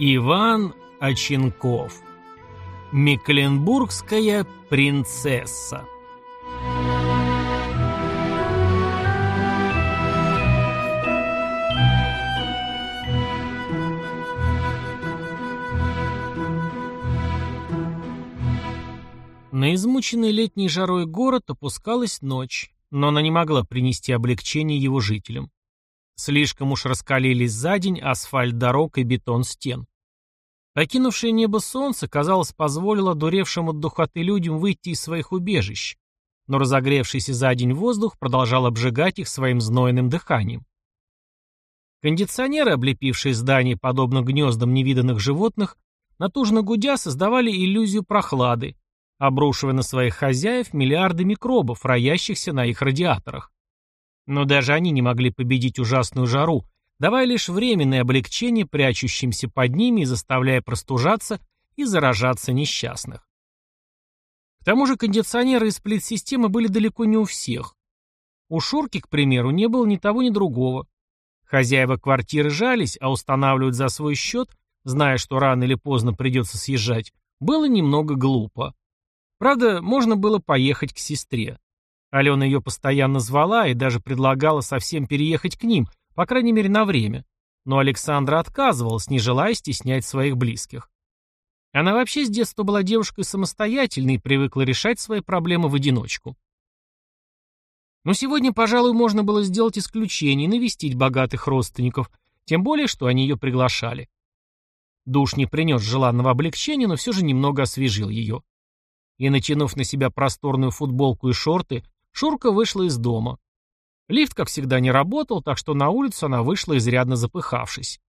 Иван Оченков Мекленбургская принцесса На измученный летней жарой город опускалась ночь, но она не могла принести облегчения его жителям. Слишком уж раскалились за день асфальт дорог и бетон стен. Покинувшее небо солнце, казалось, позволило дуревшим от духоты людям выйти из своих убежищ, но разогревшийся за день воздух продолжал обжигать их своим знойным дыханием. Кондиционеры, облепившие здание подобно гнездам невиданных животных, натужно гудя создавали иллюзию прохлады, обрушивая на своих хозяев миллиарды микробов, роящихся на их радиаторах. Но даже они не могли победить ужасную жару, давая лишь временное облегчение прячущимся под ними и заставляя простужаться и заражаться несчастных. К тому же кондиционеры и сплит-системы были далеко не у всех. У Шурки, к примеру, не было ни того, ни другого. Хозяева квартиры жались, а устанавливать за свой счет, зная, что рано или поздно придется съезжать, было немного глупо. Правда, можно было поехать к сестре. Алена ее постоянно звала и даже предлагала совсем переехать к ним, по крайней мере на время. Но Александра отказывалась, не желая стеснять своих близких. Она вообще с детства была девушкой самостоятельной и привыкла решать свои проблемы в одиночку. Но сегодня, пожалуй, можно было сделать исключение и навестить богатых родственников, тем более, что они ее приглашали. Душ не принес желанного облегчения, но все же немного освежил ее. И, натянув на себя просторную футболку и шорты, Шурка вышла из дома. Лифт, как всегда, не работал, так что на улицу она вышла, изрядно запыхавшись.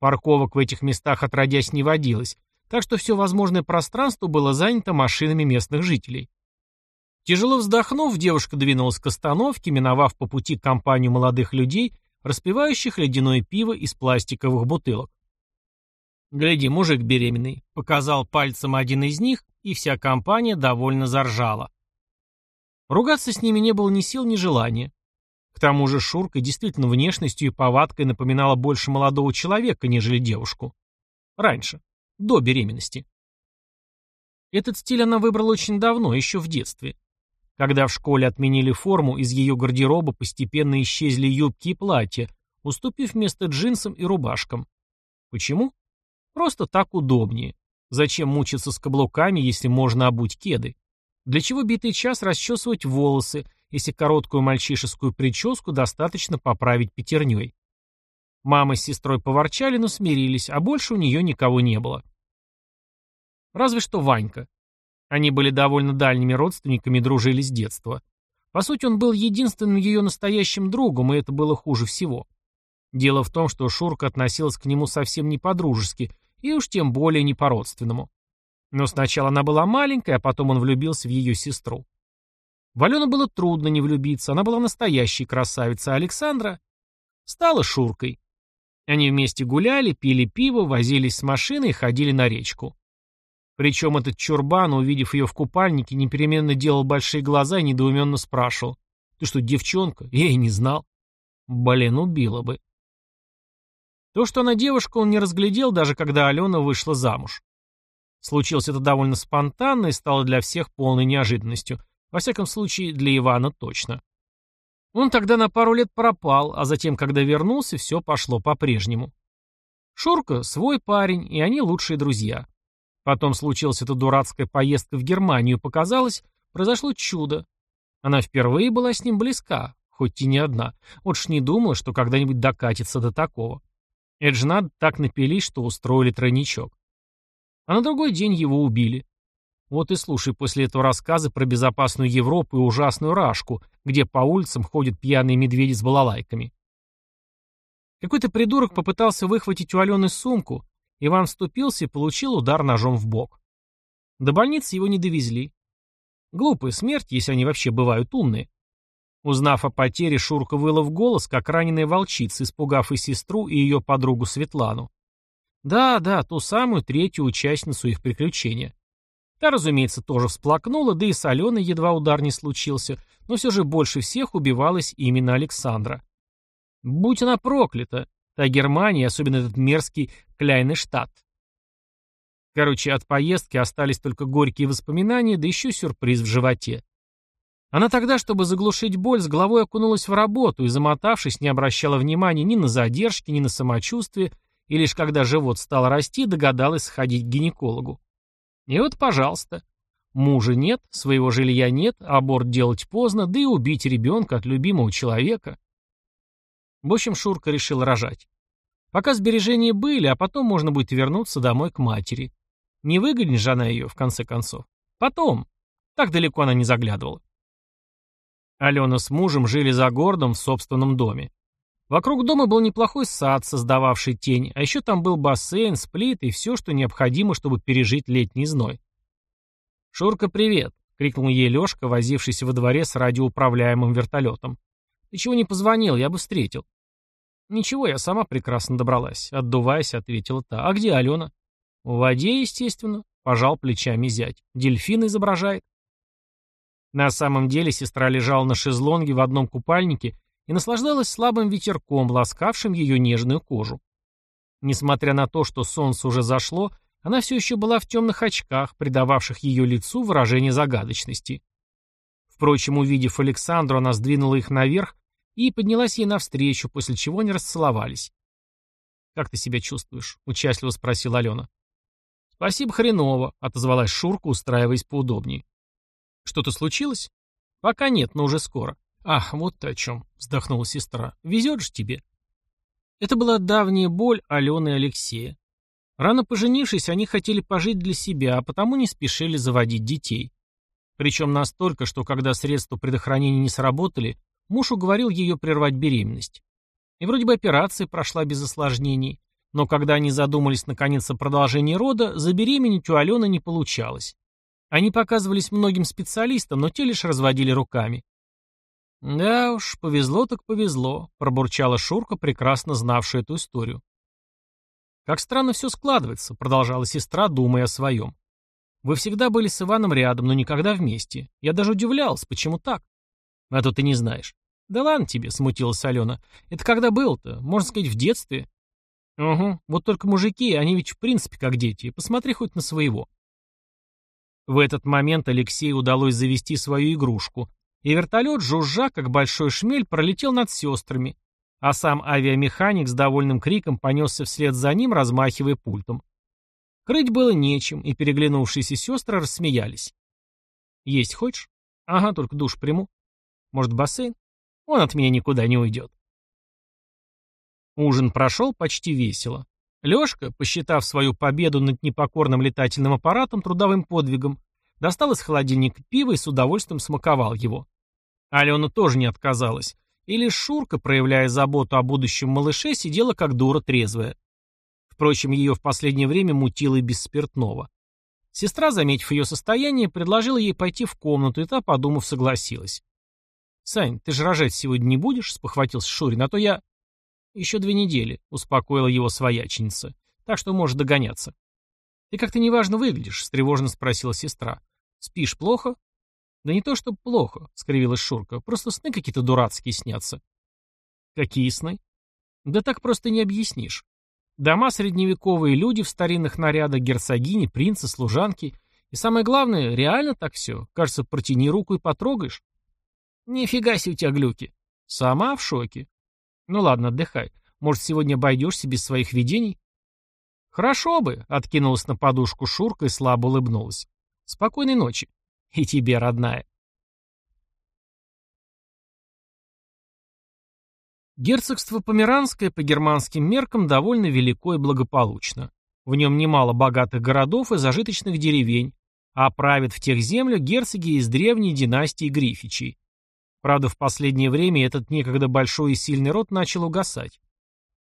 Парковок в этих местах отродясь не водилось, так что все возможное пространство было занято машинами местных жителей. Тяжело вздохнув, девушка двинулась к остановке, миновав по пути компанию молодых людей, распивающих ледяное пиво из пластиковых бутылок. «Гляди, мужик беременный», — показал пальцем один из них, и вся компания довольно заржала. Ругаться с ними не было ни сил, ни желания. К тому же Шурка действительно внешностью и повадкой напоминала больше молодого человека, нежели девушку. Раньше, до беременности. Этот стиль она выбрала очень давно, еще в детстве. Когда в школе отменили форму, из ее гардероба постепенно исчезли юбки и платья, уступив место джинсам и рубашкам. Почему? Просто так удобнее. Зачем мучиться с каблуками, если можно обуть кеды? Для чего битый час расчесывать волосы, если короткую мальчишескую прическу достаточно поправить пятерней? Мама с сестрой поворчали, но смирились, а больше у нее никого не было. Разве что Ванька. Они были довольно дальними родственниками дружили с детства. По сути, он был единственным ее настоящим другом, и это было хуже всего. Дело в том, что Шурка относилась к нему совсем не по-дружески, и уж тем более не по-родственному. Но сначала она была маленькая, а потом он влюбился в ее сестру. В Алену было трудно не влюбиться, она была настоящей красавицей, а Александра стала Шуркой. Они вместе гуляли, пили пиво, возились с машиной и ходили на речку. Причем этот чурбан, увидев ее в купальнике, непеременно делал большие глаза и недоуменно спрашивал. «Ты что, девчонка? Я и не знал». Блин, убила бы. То, что она девушка, он не разглядел, даже когда Алена вышла замуж. Случилось это довольно спонтанно и стало для всех полной неожиданностью. Во всяком случае, для Ивана точно. Он тогда на пару лет пропал, а затем, когда вернулся, все пошло по-прежнему. Шурка — свой парень, и они лучшие друзья. Потом случилась эта дурацкая поездка в Германию, показалось, произошло чудо. Она впервые была с ним близка, хоть и не одна. Вот ж не думала, что когда-нибудь докатится до такого. Это же надо так напились, что устроили тройничок. А на другой день его убили. Вот и слушай после этого рассказы про безопасную Европу и ужасную Рашку, где по улицам ходят пьяные медведи с балалайками. Какой-то придурок попытался выхватить у Алены сумку, Иван вступился и получил удар ножом в бок. До больницы его не довезли. Глупая смерть, если они вообще бывают умные. Узнав о потере, Шурка выла в голос, как раненая волчица, испугав и сестру, и ее подругу Светлану. Да, да, ту самую третью участницу их приключения. Та, разумеется, тоже всплакнула, да и с Аленой едва удар не случился, но все же больше всех убивалась именно Александра. Будь она проклята, Та Германия, особенно этот мерзкий Кляйный штат. Короче, от поездки остались только горькие воспоминания, да еще сюрприз в животе. Она тогда, чтобы заглушить боль, с головой окунулась в работу и, замотавшись, не обращала внимания ни на задержки, ни на самочувствие, и лишь когда живот стал расти, догадалась сходить к гинекологу. И вот, пожалуйста. Мужа нет, своего жилья нет, аборт делать поздно, да и убить ребенка от любимого человека. В общем, Шурка решил рожать. Пока сбережения были, а потом можно будет вернуться домой к матери. Не выгонит же она ее, в конце концов. Потом. Так далеко она не заглядывала. Алена с мужем жили за городом в собственном доме. Вокруг дома был неплохой сад, создававший тень, а еще там был бассейн, сплит и все, что необходимо, чтобы пережить летний зной. «Шурка, привет!» — крикнул ей Лешка, возившийся во дворе с радиоуправляемым вертолетом. «Ты чего не позвонил? Я бы встретил». «Ничего, я сама прекрасно добралась», — отдуваясь, ответила та. «А где Алена?» «В воде, естественно», — пожал плечами зять. «Дельфин изображает». На самом деле сестра лежала на шезлонге в одном купальнике и наслаждалась слабым ветерком, ласкавшим ее нежную кожу. Несмотря на то, что солнце уже зашло, она все еще была в темных очках, придававших ее лицу выражение загадочности. Впрочем, увидев Александру, она сдвинула их наверх и поднялась ей навстречу, после чего они расцеловались. «Как ты себя чувствуешь?» — участливо спросила Алена. «Спасибо, хреново», — отозвалась Шурка, устраиваясь поудобнее. Что-то случилось? Пока нет, но уже скоро. Ах, вот ты о чем, вздохнула сестра. Везет же тебе. Это была давняя боль Алены и Алексея. Рано поженившись, они хотели пожить для себя, а потому не спешили заводить детей. Причем настолько, что когда средства предохранения не сработали, муж уговорил ее прервать беременность. И вроде бы операция прошла без осложнений, но когда они задумались наконец о продолжении рода, забеременеть у Алены не получалось. Они показывались многим специалистам, но те лишь разводили руками. «Да уж, повезло так повезло», — пробурчала Шурка, прекрасно знавшая эту историю. «Как странно все складывается», — продолжала сестра, думая о своем. «Вы всегда были с Иваном рядом, но никогда вместе. Я даже удивлялась, почему так?» «А то ты не знаешь». «Да ладно тебе», — смутилась Алена. «Это когда был-то? Можно сказать, в детстве?» «Угу. Вот только мужики, они ведь в принципе как дети. Посмотри хоть на своего». В этот момент Алексею удалось завести свою игрушку, и вертолет, жужжа, как большой шмель, пролетел над сестрами, а сам авиамеханик с довольным криком понесся вслед за ним, размахивая пультом. Крыть было нечем, и переглянувшиеся сестры рассмеялись. «Есть хочешь?» «Ага, только душ приму. Может, бассейн? Он от меня никуда не уйдет». Ужин прошел почти весело. Лёшка, посчитав свою победу над непокорным летательным аппаратом трудовым подвигом, достал из холодильника пиво и с удовольствием смаковал его. Алена тоже не отказалась, и лишь Шурка, проявляя заботу о будущем малыше, сидела как дура трезвая. Впрочем, ее в последнее время мутило и без спиртного. Сестра, заметив ее состояние, предложила ей пойти в комнату, и та, подумав, согласилась. «Сань, ты же рожать сегодня не будешь?» — спохватился Шурин, «а то я...» «Еще две недели», — успокоила его свояченица. «Так что можешь догоняться». «Ты как-то неважно выглядишь», — встревоженно спросила сестра. «Спишь плохо?» «Да не то, что плохо», — скривилась Шурка. «Просто сны какие-то дурацкие снятся». «Какие сны?» «Да так просто не объяснишь. Дома средневековые, люди в старинных нарядах, герцогини, принцы, служанки. И самое главное, реально так все. Кажется, протяни руку и потрогаешь». «Нифига себе у тебя глюки». «Сама в шоке. Ну ладно, отдыхай. Может, сегодня обойдешься без своих видений? Хорошо бы, откинулась на подушку Шурка и слабо улыбнулась. Спокойной ночи. И тебе, родная. Герцогство Померанское по германским меркам довольно велико и благополучно. В нем немало богатых городов и зажиточных деревень, а правят в тех землях герцоги из древней династии Грифичей. Правда, в последнее время этот некогда большой и сильный род начал угасать.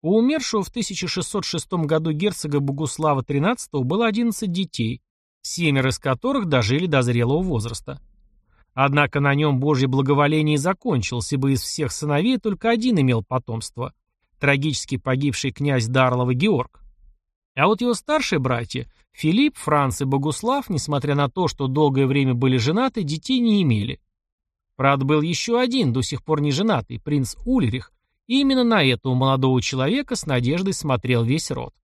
У умершего в 1606 году герцога Богуслава XIII было 11 детей, семеро из которых дожили до зрелого возраста. Однако на нем Божье благоволение закончилось, ибо из всех сыновей только один имел потомство – трагически погибший князь Дарлова Георг. А вот его старшие братья – Филипп, Франц и Богуслав, несмотря на то, что долгое время были женаты, детей не имели. Правда, был еще один, до сих пор не женатый, принц Ульрих, И именно на этого молодого человека с надеждой смотрел весь род.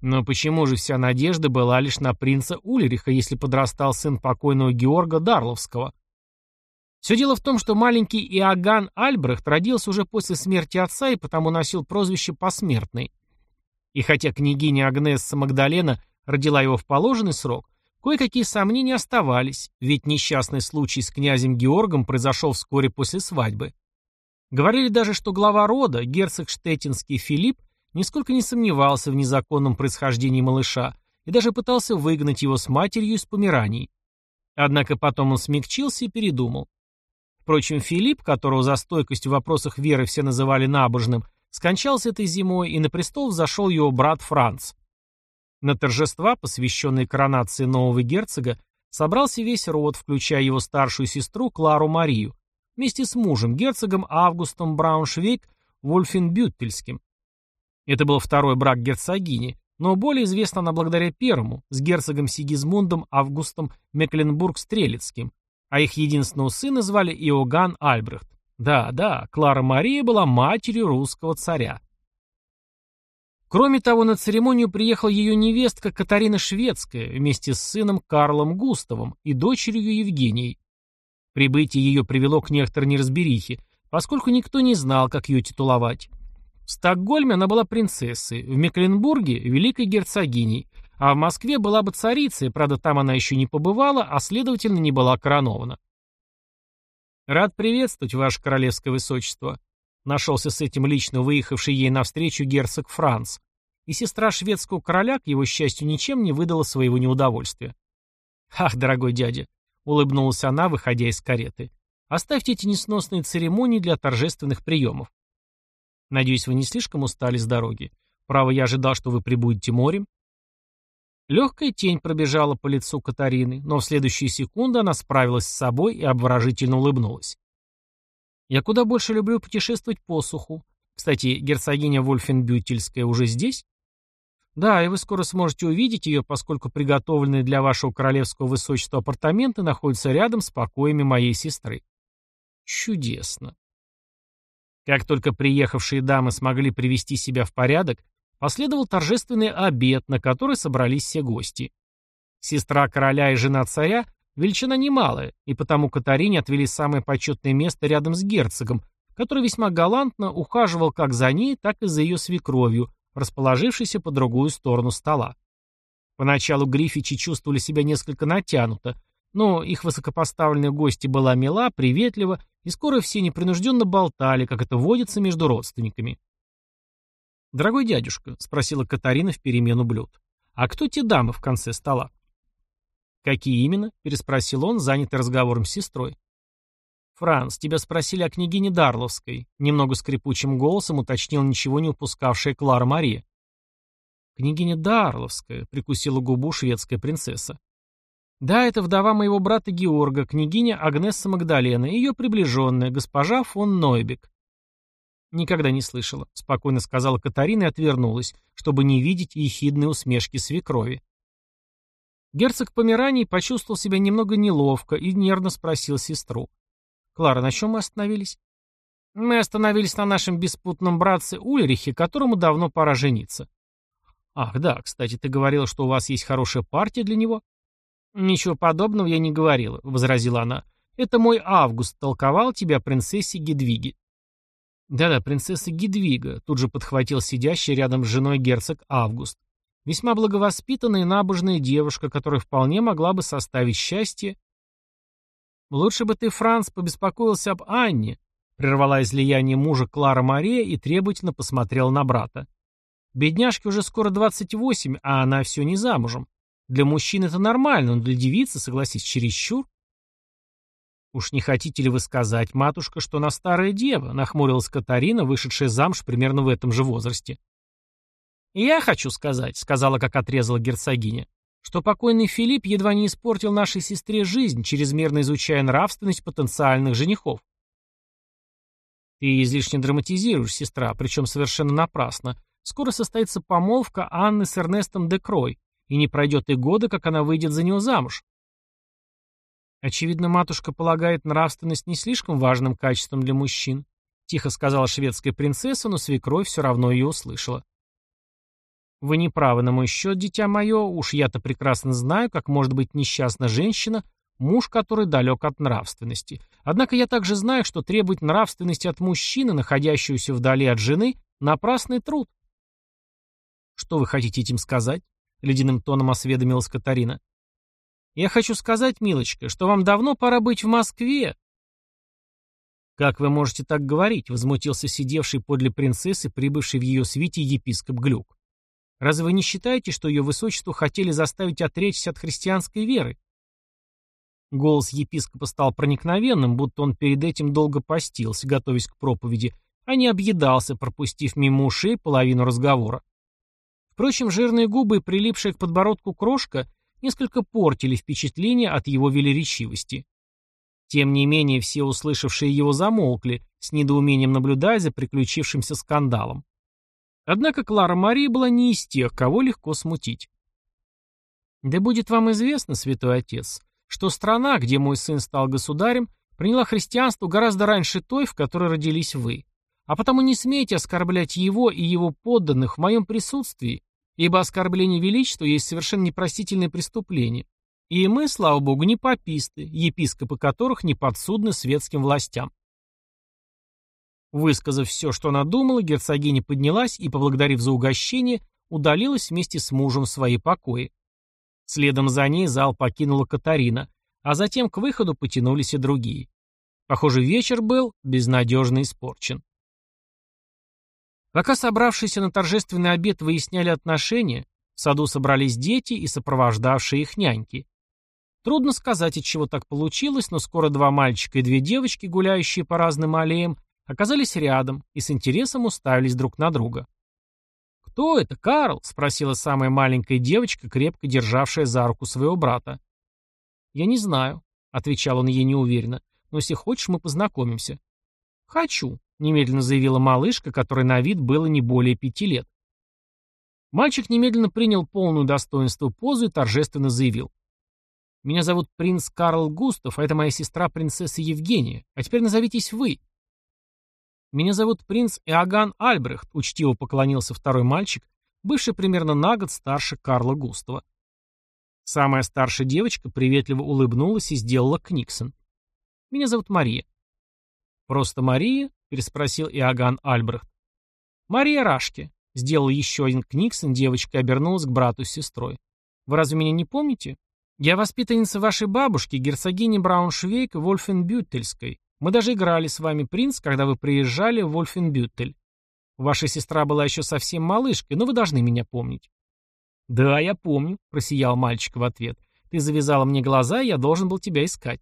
Но почему же вся надежда была лишь на принца Ульриха, если подрастал сын покойного Георга Дарловского? Все дело в том, что маленький Иоганн Альбрехт родился уже после смерти отца и потому носил прозвище «посмертный». И хотя княгиня Агнесса Магдалена родила его в положенный срок, кое-какие сомнения оставались, ведь несчастный случай с князем Георгом произошел вскоре после свадьбы. Говорили даже, что глава рода, герцог Штеттинский Филипп, нисколько не сомневался в незаконном происхождении малыша и даже пытался выгнать его с матерью из Померании. Однако потом он смягчился и передумал. Впрочем, Филипп, которого за стойкость в вопросах веры все называли набожным, скончался этой зимой, и на престол взошел его брат Франц. На торжества, посвященные коронации нового герцога, собрался весь род, включая его старшую сестру Клару Марию, вместе с мужем, герцогом Августом Брауншвейг Вольфенбюттельским. Это был второй брак герцогини, но более известна она благодаря первому, с герцогом Сигизмундом Августом Мекленбург-Стрелецким, а их единственного сына звали Иоганн Альбрехт. Да, да, Клара Мария была матерью русского царя. Кроме того, на церемонию приехала ее невестка Катарина Шведская вместе с сыном Карлом Густавом и дочерью Евгенией. Прибытие ее привело к некоторой неразберихе, поскольку никто не знал, как ее титуловать. В Стокгольме она была принцессой, в Мекленбурге – великой герцогиней, а в Москве была бы царицей, правда, там она еще не побывала, а, следовательно, не была коронована. «Рад приветствовать, ваше королевское высочество», — нашелся с этим лично выехавший ей навстречу герцог Франц, и сестра шведского короля, к его счастью, ничем не выдала своего неудовольствия. «Ах, дорогой дядя», — улыбнулась она, выходя из кареты, — «оставьте эти несносные церемонии для торжественных приемов. Надеюсь, вы не слишком устали с дороги. Право, я ожидал, что вы прибудете морем. Легкая тень пробежала по лицу Катарины, но в следующие секунды она справилась с собой и обворожительно улыбнулась. «Я куда больше люблю путешествовать по суху. Кстати, герцогиня Вольфенбютельская уже здесь?» «Да, и вы скоро сможете увидеть ее, поскольку приготовленные для вашего королевского высочества апартаменты находятся рядом с покоями моей сестры». «Чудесно. Как только приехавшие дамы смогли привести себя в порядок, последовал торжественный обед, на который собрались все гости. Сестра короля и жена царя – величина немалая, и потому Катарине отвели самое почетное место рядом с герцогом, который весьма галантно ухаживал как за ней, так и за ее свекровью, расположившейся по другую сторону стола. Поначалу Грифичи чувствовали себя несколько натянуто, но их высокопоставленная гостья была мила, приветлива, и скоро все непринужденно болтали, как это водится между родственниками. «Дорогой дядюшка», — спросила Катарина в перемену блюд, — «а кто те дамы в конце стола?» «Какие именно?» — переспросил он, занятый разговором с сестрой. «Франц, тебя спросили о княгине Дарловской», — немного скрипучим голосом уточнил ничего не упускавшая Клара Мария. «Княгиня Дарловская», — прикусила губу шведская принцесса. Да, это вдова моего брата Георга, княгиня Агнесса Магдалена, и ее приближенная, госпожа фон Нойбек. Никогда не слышала, спокойно сказала Катарина и отвернулась, чтобы не видеть ехидные усмешки свекрови. Герцог Помераний почувствовал себя немного неловко и нервно спросил сестру. «Клара, на чем мы остановились?» «Мы остановились на нашем беспутном братце Ульрихе, которому давно пора жениться». «Ах, да, кстати, ты говорила, что у вас есть хорошая партия для него?» «Ничего подобного я не говорила», — возразила она. «Это мой Август толковал тебя принцессе Гедвиге». «Да-да, принцесса Гедвига», — тут же подхватил сидящий рядом с женой герцог Август. «Весьма благовоспитанная и набожная девушка, которая вполне могла бы составить счастье». «Лучше бы ты, Франц, побеспокоился об Анне», — прервала излияние мужа Клара Мария и требовательно посмотрела на брата. «Бедняжке уже скоро двадцать восемь, а она все не замужем. Для мужчин это нормально, но для девицы, согласись, чересчур. «Уж не хотите ли вы сказать, матушка, что она старая дева?» — нахмурилась Катарина, вышедшая замуж примерно в этом же возрасте. «Я хочу сказать», — сказала, как отрезала герцогиня, «что покойный Филипп едва не испортил нашей сестре жизнь, чрезмерно изучая нравственность потенциальных женихов». «Ты излишне драматизируешь, сестра, причем совершенно напрасно. Скоро состоится помолвка Анны с Эрнестом де Крой, и не пройдет и года, как она выйдет за него замуж. Очевидно, матушка полагает нравственность не слишком важным качеством для мужчин, — тихо сказала шведская принцесса, но свекровь все равно ее услышала. «Вы не правы на мой счет, дитя мое, уж я-то прекрасно знаю, как может быть несчастна женщина, муж который далек от нравственности. Однако я также знаю, что требовать нравственности от мужчины, находящегося вдали от жены, напрасный труд». «Что вы хотите этим сказать?» — ледяным тоном осведомилась Катарина. «Я хочу сказать, милочка, что вам давно пора быть в Москве, «Как вы можете так говорить?» — возмутился сидевший подле принцессы, прибывший в ее свите епископ Глюк. «Разве вы не считаете, что ее высочество хотели заставить отречься от христианской веры?» Голос епископа стал проникновенным, будто он перед этим долго постился, готовясь к проповеди, а не объедался, пропустив мимо ушей половину разговора. Впрочем, жирные губы, прилипшие к подбородку крошка, несколько портили впечатление от его велеречивости. Тем не менее, все услышавшие его замолкли, с недоумением наблюдая за приключившимся скандалом. Однако Клара Мария была не из тех, кого легко смутить. «Да будет вам известно, святой отец, что страна, где мой сын стал государем, приняла христианство гораздо раньше той, в которой родились вы. А потому не смейте оскорблять его и его подданных в моем присутствии, ибо оскорбление величества есть совершенно непростительное преступление, и мы, слава богу, не паписты, епископы которых не подсудны светским властям. Высказав все, что она думала, герцогиня поднялась и, поблагодарив за угощение, удалилась вместе с мужем в свои покои. Следом за ней зал покинула Катарина, а затем к выходу потянулись и другие. Похоже, вечер был безнадежно испорчен. Пока собравшиеся на торжественный обед выясняли отношения, в саду собрались дети и сопровождавшие их няньки. Трудно сказать, от чего так получилось, но скоро два мальчика и две девочки, гуляющие по разным аллеям, оказались рядом и с интересом уставились друг на друга. «Кто это, Карл?» — спросила самая маленькая девочка, крепко державшая за руку своего брата. «Я не знаю», — отвечал он ей неуверенно, — «но если хочешь, мы познакомимся». «Хочу», — немедленно заявила малышка, которой на вид было не более пяти лет. Мальчик немедленно принял полную достоинство позу и торжественно заявил. Меня зовут принц Карл Густав, а это моя сестра принцесса Евгения. А теперь назовитесь вы. Меня зовут принц Иоганн Альбрехт, учтиво поклонился второй мальчик, бывший примерно на год старше Карла Густава. Самая старшая девочка приветливо улыбнулась и сделала книксон. Меня зовут Мария. Просто Мария? Переспросил Иоганн Альбрехт. Мария Рашке. Сделал еще один книксон, девочка обернулась к брату с сестрой. Вы разве меня не помните? Я воспитанница вашей бабушки, герцогини Брауншвейг Вольфенбютельской. Мы даже играли с вами, принц, когда вы приезжали в Вольфенбютель. Ваша сестра была еще совсем малышкой, но вы должны меня помнить». «Да, я помню», — просиял мальчик в ответ. «Ты завязала мне глаза, я должен был тебя искать».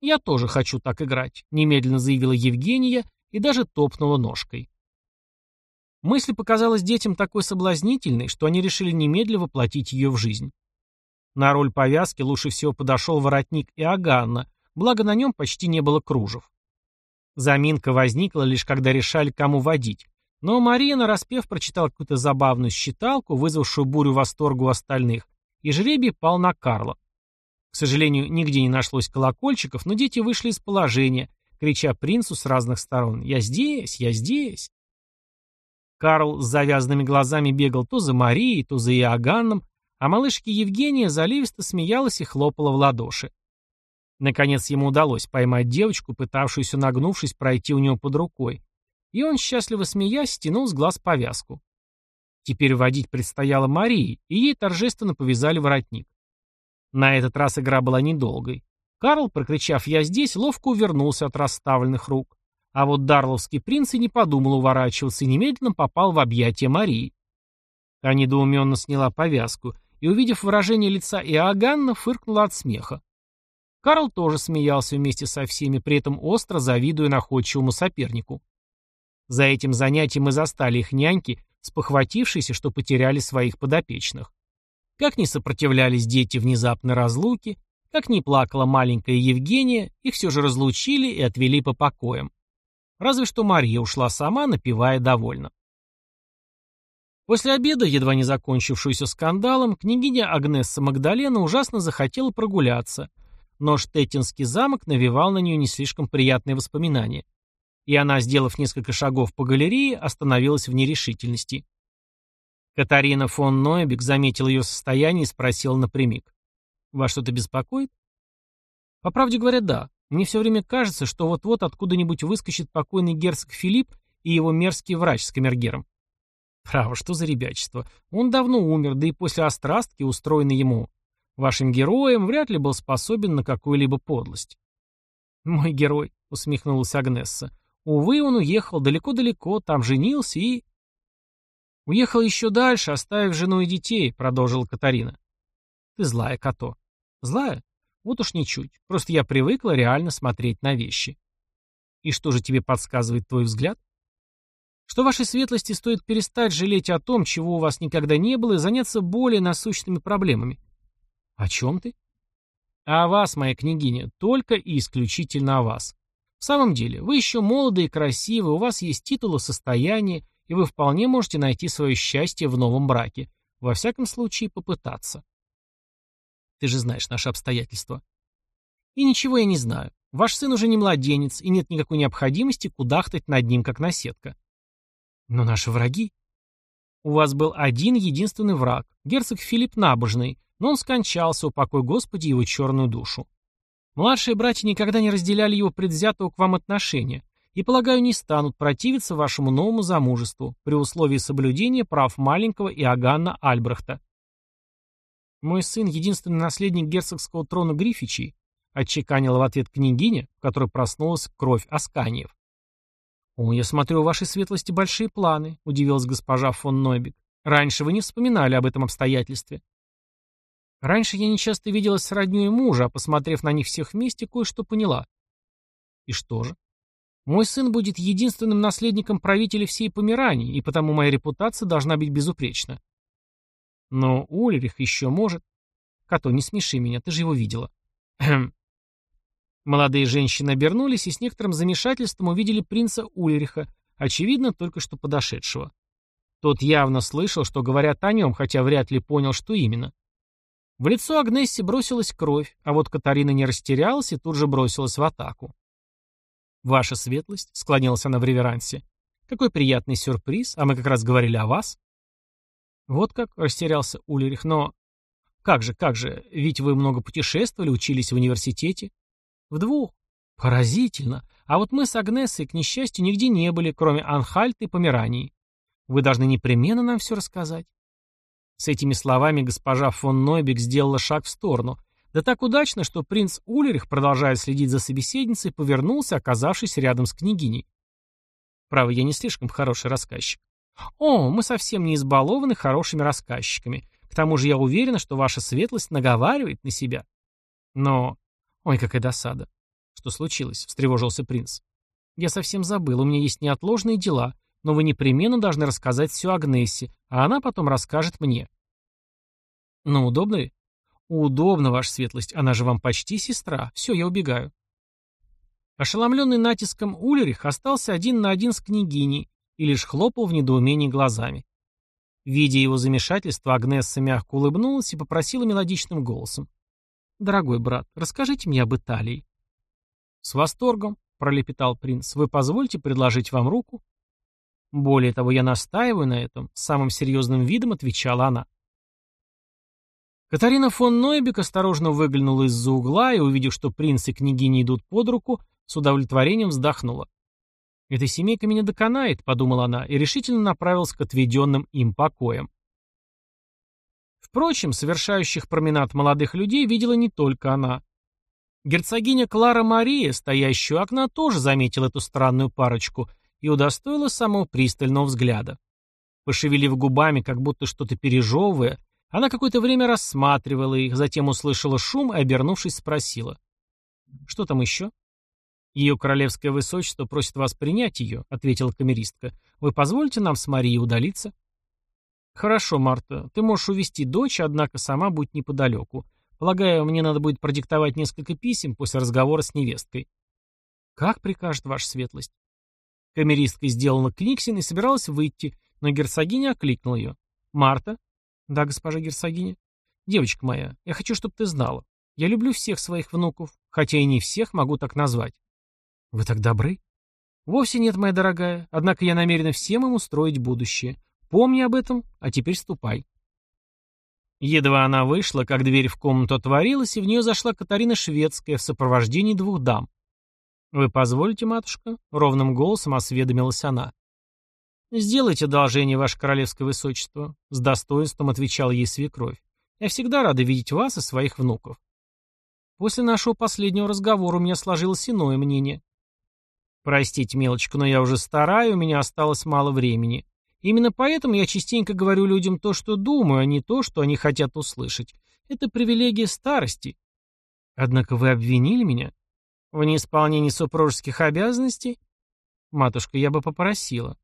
«Я тоже хочу так играть», — немедленно заявила Евгения и даже топнула ножкой. Мысль показалась детям такой соблазнительной, что они решили немедленно воплотить ее в жизнь. На роль повязки лучше всего подошел воротник Иоганна, благо на нем почти не было кружев. Заминка возникла лишь когда решали, кому водить. Но Мария нараспев прочитала какую-то забавную считалку, вызвавшую бурю восторга у остальных, и жребий пал на Карла. К сожалению, нигде не нашлось колокольчиков, но дети вышли из положения, крича принцу с разных сторон «Я здесь! Я здесь!». Карл с завязанными глазами бегал то за Марией, то за Иоганном, а малышка Евгения заливисто смеялась и хлопала в ладоши. Наконец ему удалось поймать девочку, пытавшуюся, нагнувшись, пройти у него под рукой, и он, счастливо смеясь, стянул с глаз повязку. Теперь водить предстояло Марии, и ей торжественно повязали воротник. На этот раз игра была недолгой. Карл, прокричав «Я здесь», ловко увернулся от расставленных рук. А вот Дарловский принц и не подумал уворачиваться и немедленно попал в объятия Марии. Та недоуменно сняла повязку и, увидев выражение лица Иоганна, фыркнула от смеха. Карл тоже смеялся вместе со всеми, при этом остро завидуя находчивому сопернику. За этим занятием мы застали их няньки, спохватившиеся, что потеряли своих подопечных. Как не сопротивлялись дети внезапной разлуки, как не плакала маленькая Евгения, их все же разлучили и отвели по покоям. Разве что Мария ушла сама, напевая довольно. После обеда, едва не закончившуюся скандалом, княгиня Агнесса Магдалена ужасно захотела прогуляться, но Штеттинский замок навевал на нее не слишком приятные воспоминания. И она, сделав несколько шагов по галерее, остановилась в нерешительности. Катарина фон Нойбек заметила ее состояние и спросила напрямик. «Вас что-то беспокоит?» «По правде говоря, да. Мне все время кажется, что вот-вот откуда-нибудь выскочит покойный герцог Филипп и его мерзкий врач с камергером. Право, что за ребячество. Он давно умер, да и после острастки, устроенной ему вашим героем, вряд ли был способен на какую-либо подлость. «Мой герой», — усмехнулась Агнесса. «Увы, он уехал далеко-далеко, там женился и...» «Уехал еще дальше, оставив жену и детей», — продолжила Катарина. «Ты злая, Като». «Злая? Вот уж ничуть. Просто я привыкла реально смотреть на вещи». «И что же тебе подсказывает твой взгляд?» что вашей светлости стоит перестать жалеть о том, чего у вас никогда не было, и заняться более насущными проблемами. О чем ты? О вас, моя княгиня, только и исключительно о вас. В самом деле, вы еще молоды и красивы, у вас есть титул и состояние, и вы вполне можете найти свое счастье в новом браке. Во всяком случае, попытаться. Ты же знаешь наши обстоятельства. И ничего я не знаю. Ваш сын уже не младенец, и нет никакой необходимости кудахтать над ним, как наседка. Но наши враги... У вас был один единственный враг, герцог Филипп Набожный, но он скончался, упокой Господи его черную душу. Младшие братья никогда не разделяли его предвзятого к вам отношения и, полагаю, не станут противиться вашему новому замужеству при условии соблюдения прав маленького Иоганна Альбрехта. Мой сын — единственный наследник герцогского трона Грифичей, отчеканила в ответ княгиня, в которой проснулась кровь Асканиев. «О, я смотрю, у вашей светлости большие планы», — удивилась госпожа фон Нойбек. «Раньше вы не вспоминали об этом обстоятельстве». «Раньше я нечасто виделась с роднёй мужа, а посмотрев на них всех вместе, кое-что поняла». «И что же?» «Мой сын будет единственным наследником правителя всей Померании, и потому моя репутация должна быть безупречна». «Но Ульрих еще может...» «Като, не смеши меня, ты же его видела». Молодые женщины обернулись и с некоторым замешательством увидели принца Ульриха, очевидно, только что подошедшего. Тот явно слышал, что говорят о нем, хотя вряд ли понял, что именно. В лицо Агнессе бросилась кровь, а вот Катарина не растерялась и тут же бросилась в атаку. «Ваша светлость», — склонилась она в реверансе, — «какой приятный сюрприз, а мы как раз говорили о вас». «Вот как», — растерялся Ульрих, — «но...» «Как же, как же, ведь вы много путешествовали, учились в университете». В двух. Поразительно. А вот мы с Агнесой, к несчастью, нигде не были, кроме Анхальта и Померании. Вы должны непременно нам все рассказать. С этими словами госпожа фон Нойбек сделала шаг в сторону. Да так удачно, что принц Ульрих, продолжая следить за собеседницей, повернулся, оказавшись рядом с княгиней. Право, я не слишком хороший рассказчик. О, мы совсем не избалованы хорошими рассказчиками. К тому же я уверена, что ваша светлость наговаривает на себя. Но «Ой, какая досада!» «Что случилось?» — встревожился принц. «Я совсем забыл, у меня есть неотложные дела, но вы непременно должны рассказать все Агнессе, а она потом расскажет мне». «Ну, удобно ли?» «Удобно, ваша светлость, она же вам почти сестра. Все, я убегаю». Ошеломленный натиском Ульрих остался один на один с княгиней и лишь хлопал в недоумении глазами. Видя его замешательство, Агнесса мягко улыбнулась и попросила мелодичным голосом. «Дорогой брат, расскажите мне об Италии». «С восторгом», — пролепетал принц. «Вы позвольте предложить вам руку?» «Более того, я настаиваю на этом», — самым серьезным видом отвечала она. Катарина фон Нойбек осторожно выглянула из-за угла и, увидев, что принц и княгиня идут под руку, с удовлетворением вздохнула. «Эта семейка меня доконает», — подумала она, и решительно направилась к отведенным им покоям. Впрочем, совершающих променад молодых людей видела не только она. Герцогиня Клара Мария, стоящая у окна, тоже заметила эту странную парочку и удостоила самого пристального взгляда. Пошевелив губами, как будто что-то пережевывая, она какое-то время рассматривала их, затем услышала шум и, обернувшись, спросила. «Что там еще?» «Ее королевское высочество просит вас принять ее», — ответила камеристка. «Вы позволите нам с Марией удалиться?» «Хорошо, Марта, ты можешь увести дочь, однако сама будь неподалеку. Полагаю, мне надо будет продиктовать несколько писем после разговора с невесткой». «Как прикажет ваша светлость?» Камеристка сделала книгсин и собиралась выйти, но герцогиня окликнула ее. «Марта?» «Да, госпожа герцогиня?» «Девочка моя, я хочу, чтобы ты знала. Я люблю всех своих внуков, хотя и не всех могу так назвать». «Вы так добры?» Вовсе нет, моя дорогая, однако я намерена всем им устроить будущее. Помни об этом, а теперь ступай. Едва она вышла, как дверь в комнату отворилась, и в нее зашла Катарина Шведская в сопровождении двух дам. «Вы позволите, матушка?» — ровным голосом осведомилась она. «Сделайте одолжение, ваше королевское высочество», — с достоинством отвечал ей свекровь. «Я всегда рада видеть вас и своих внуков». После нашего последнего разговора у меня сложилось иное мнение. «Простите, мелочка, но я уже старая, у меня осталось мало времени. Именно поэтому я частенько говорю людям то, что думаю, а не то, что они хотят услышать. Это привилегия старости. Однако вы обвинили меня в неисполнении супружеских обязанностей? Матушка, я бы попросила.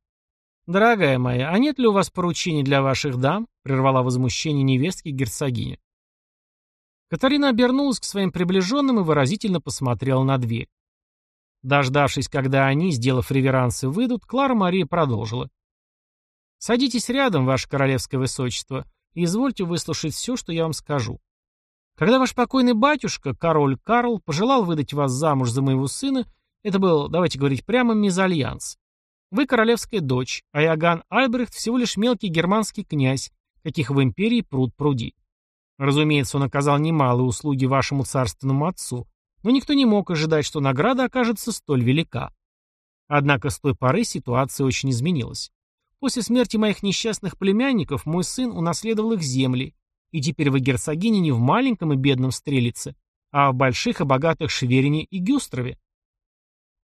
Дорогая моя, а нет ли у вас поручений для ваших дам? Прервала возмущение невестки герцогиня. Катарина обернулась к своим приближенным и выразительно посмотрела на дверь. Дождавшись, когда они, сделав реверансы, выйдут, Клара Мария продолжила. Садитесь рядом, ваше королевское высочество, и извольте выслушать все, что я вам скажу. Когда ваш покойный батюшка, король Карл, пожелал выдать вас замуж за моего сына, это был, давайте говорить прямо, мезальянс. Вы королевская дочь, а Иоганн Альбрехт всего лишь мелкий германский князь, каких в империи пруд пруди. Разумеется, он оказал немалые услуги вашему царственному отцу, но никто не мог ожидать, что награда окажется столь велика. Однако с той поры ситуация очень изменилась. После смерти моих несчастных племянников мой сын унаследовал их земли, и теперь вы герцогиня не в маленьком и бедном Стрелице, а в больших и богатых Шверине и Гюстрове.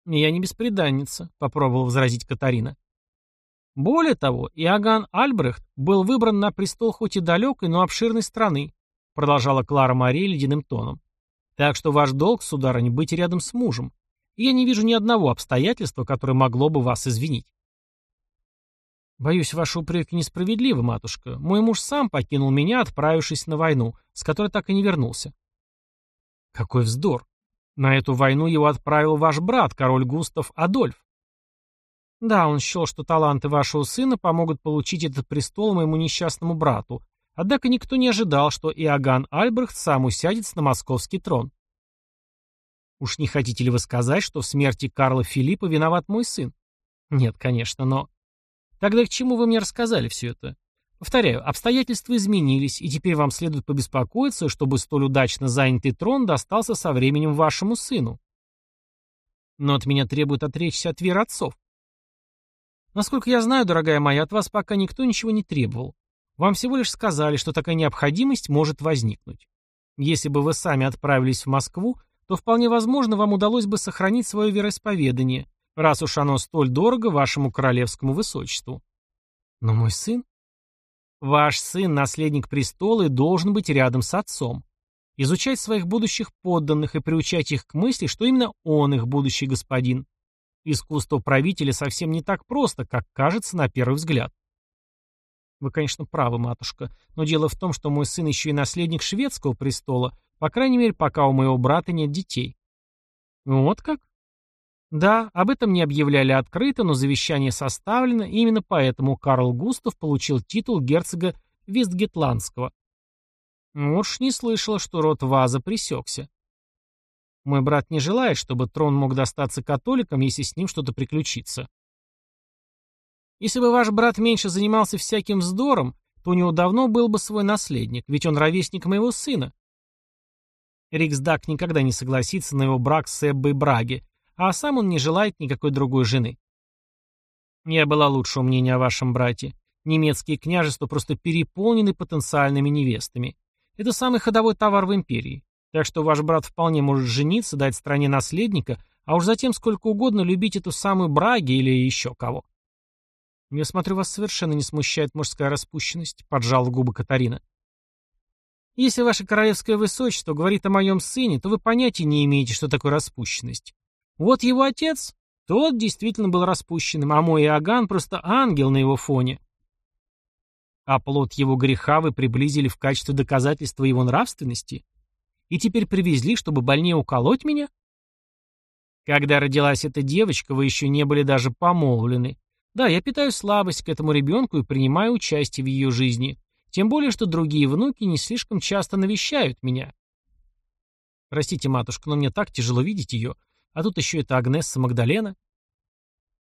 «Я не беспреданница», — попробовал возразить Катарина. Более того, Иоганн Альбрехт был выбран на престол хоть и далекой, но обширной страны, продолжала Клара Мария ледяным тоном. Так что ваш долг, сударыня, быть рядом с мужем. И я не вижу ни одного обстоятельства, которое могло бы вас извинить. «Боюсь, ваши упреки несправедливы, матушка. Мой муж сам покинул меня, отправившись на войну, с которой так и не вернулся». «Какой вздор! На эту войну его отправил ваш брат, король Густав Адольф». «Да, он счел, что таланты вашего сына помогут получить этот престол моему несчастному брату, однако никто не ожидал, что Иоганн Альбрехт сам усядется на московский трон». «Уж не хотите ли вы сказать, что в смерти Карла Филиппа виноват мой сын?» «Нет, конечно, но...» Тогда к чему вы мне рассказали все это? Повторяю, обстоятельства изменились, и теперь вам следует побеспокоиться, чтобы столь удачно занятый трон достался со временем вашему сыну. Но от меня требует отречься от веры отцов. Насколько я знаю, дорогая моя, от вас пока никто ничего не требовал. Вам всего лишь сказали, что такая необходимость может возникнуть. Если бы вы сами отправились в Москву, то вполне возможно вам удалось бы сохранить свое вероисповедание, раз уж оно столь дорого вашему королевскому высочеству. Но мой сын? Ваш сын, наследник престола, и должен быть рядом с отцом. Изучать своих будущих подданных и приучать их к мысли, что именно он их будущий господин. Искусство правителя совсем не так просто, как кажется на первый взгляд. Вы, конечно, правы, матушка, но дело в том, что мой сын еще и наследник шведского престола, по крайней мере, пока у моего брата нет детей. Вот как? Да, об этом не объявляли открыто, но завещание составлено, и именно поэтому Карл Густав получил титул герцога Вестгетландского. Уж не слышала, что род Ваза пресекся. Мой брат не желает, чтобы трон мог достаться католикам, если с ним что-то приключится. Если бы ваш брат меньше занимался всяким вздором, то у него давно был бы свой наследник, ведь он ровесник моего сына. Риксдаг никогда не согласится на его брак с Эббой Браги, а сам он не желает никакой другой жены. Я была лучшего мнения о вашем брате. Немецкие княжества просто переполнены потенциальными невестами. Это самый ходовой товар в империи. Так что ваш брат вполне может жениться, дать стране наследника, а уж затем сколько угодно любить эту самую Браги или еще кого. Я смотрю, вас совершенно не смущает мужская распущенность, поджал губы Катарина. Если ваше королевское высочество говорит о моем сыне, то вы понятия не имеете, что такое распущенность. Вот его отец, тот действительно был распущенным, а мой Иоганн просто ангел на его фоне. А плод его греха вы приблизили в качестве доказательства его нравственности? И теперь привезли, чтобы больнее уколоть меня? Когда родилась эта девочка, вы еще не были даже помолвлены. Да, я питаю слабость к этому ребенку и принимаю участие в ее жизни. Тем более, что другие внуки не слишком часто навещают меня. Простите, матушка, но мне так тяжело видеть ее. А тут еще это Агнесса Магдалена.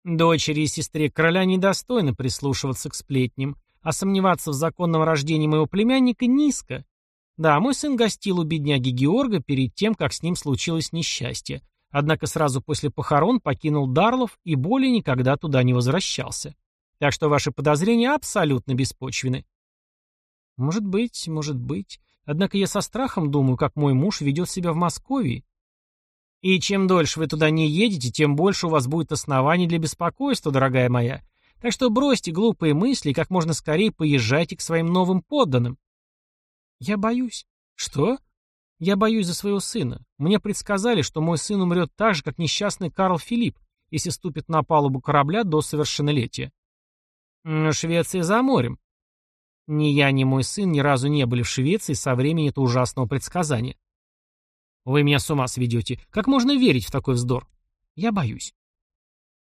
Дочери и сестре короля недостойно прислушиваться к сплетням, а сомневаться в законном рождении моего племянника низко. Да, мой сын гостил у бедняги Георга перед тем, как с ним случилось несчастье, однако сразу после похорон покинул Дарлов и более никогда туда не возвращался. Так что ваши подозрения абсолютно беспочвены. Может быть, может быть. Однако я со страхом думаю, как мой муж ведет себя в Москве. И чем дольше вы туда не едете, тем больше у вас будет оснований для беспокойства, дорогая моя. Так что бросьте глупые мысли и как можно скорее поезжайте к своим новым подданным. Я боюсь. Что? Я боюсь за своего сына. Мне предсказали, что мой сын умрет так же, как несчастный Карл Филипп, если ступит на палубу корабля до совершеннолетия. Швеция за морем. Ни я, ни мой сын ни разу не были в Швеции со времени этого ужасного предсказания. Вы меня с ума сведете. Как можно верить в такой вздор? Я боюсь.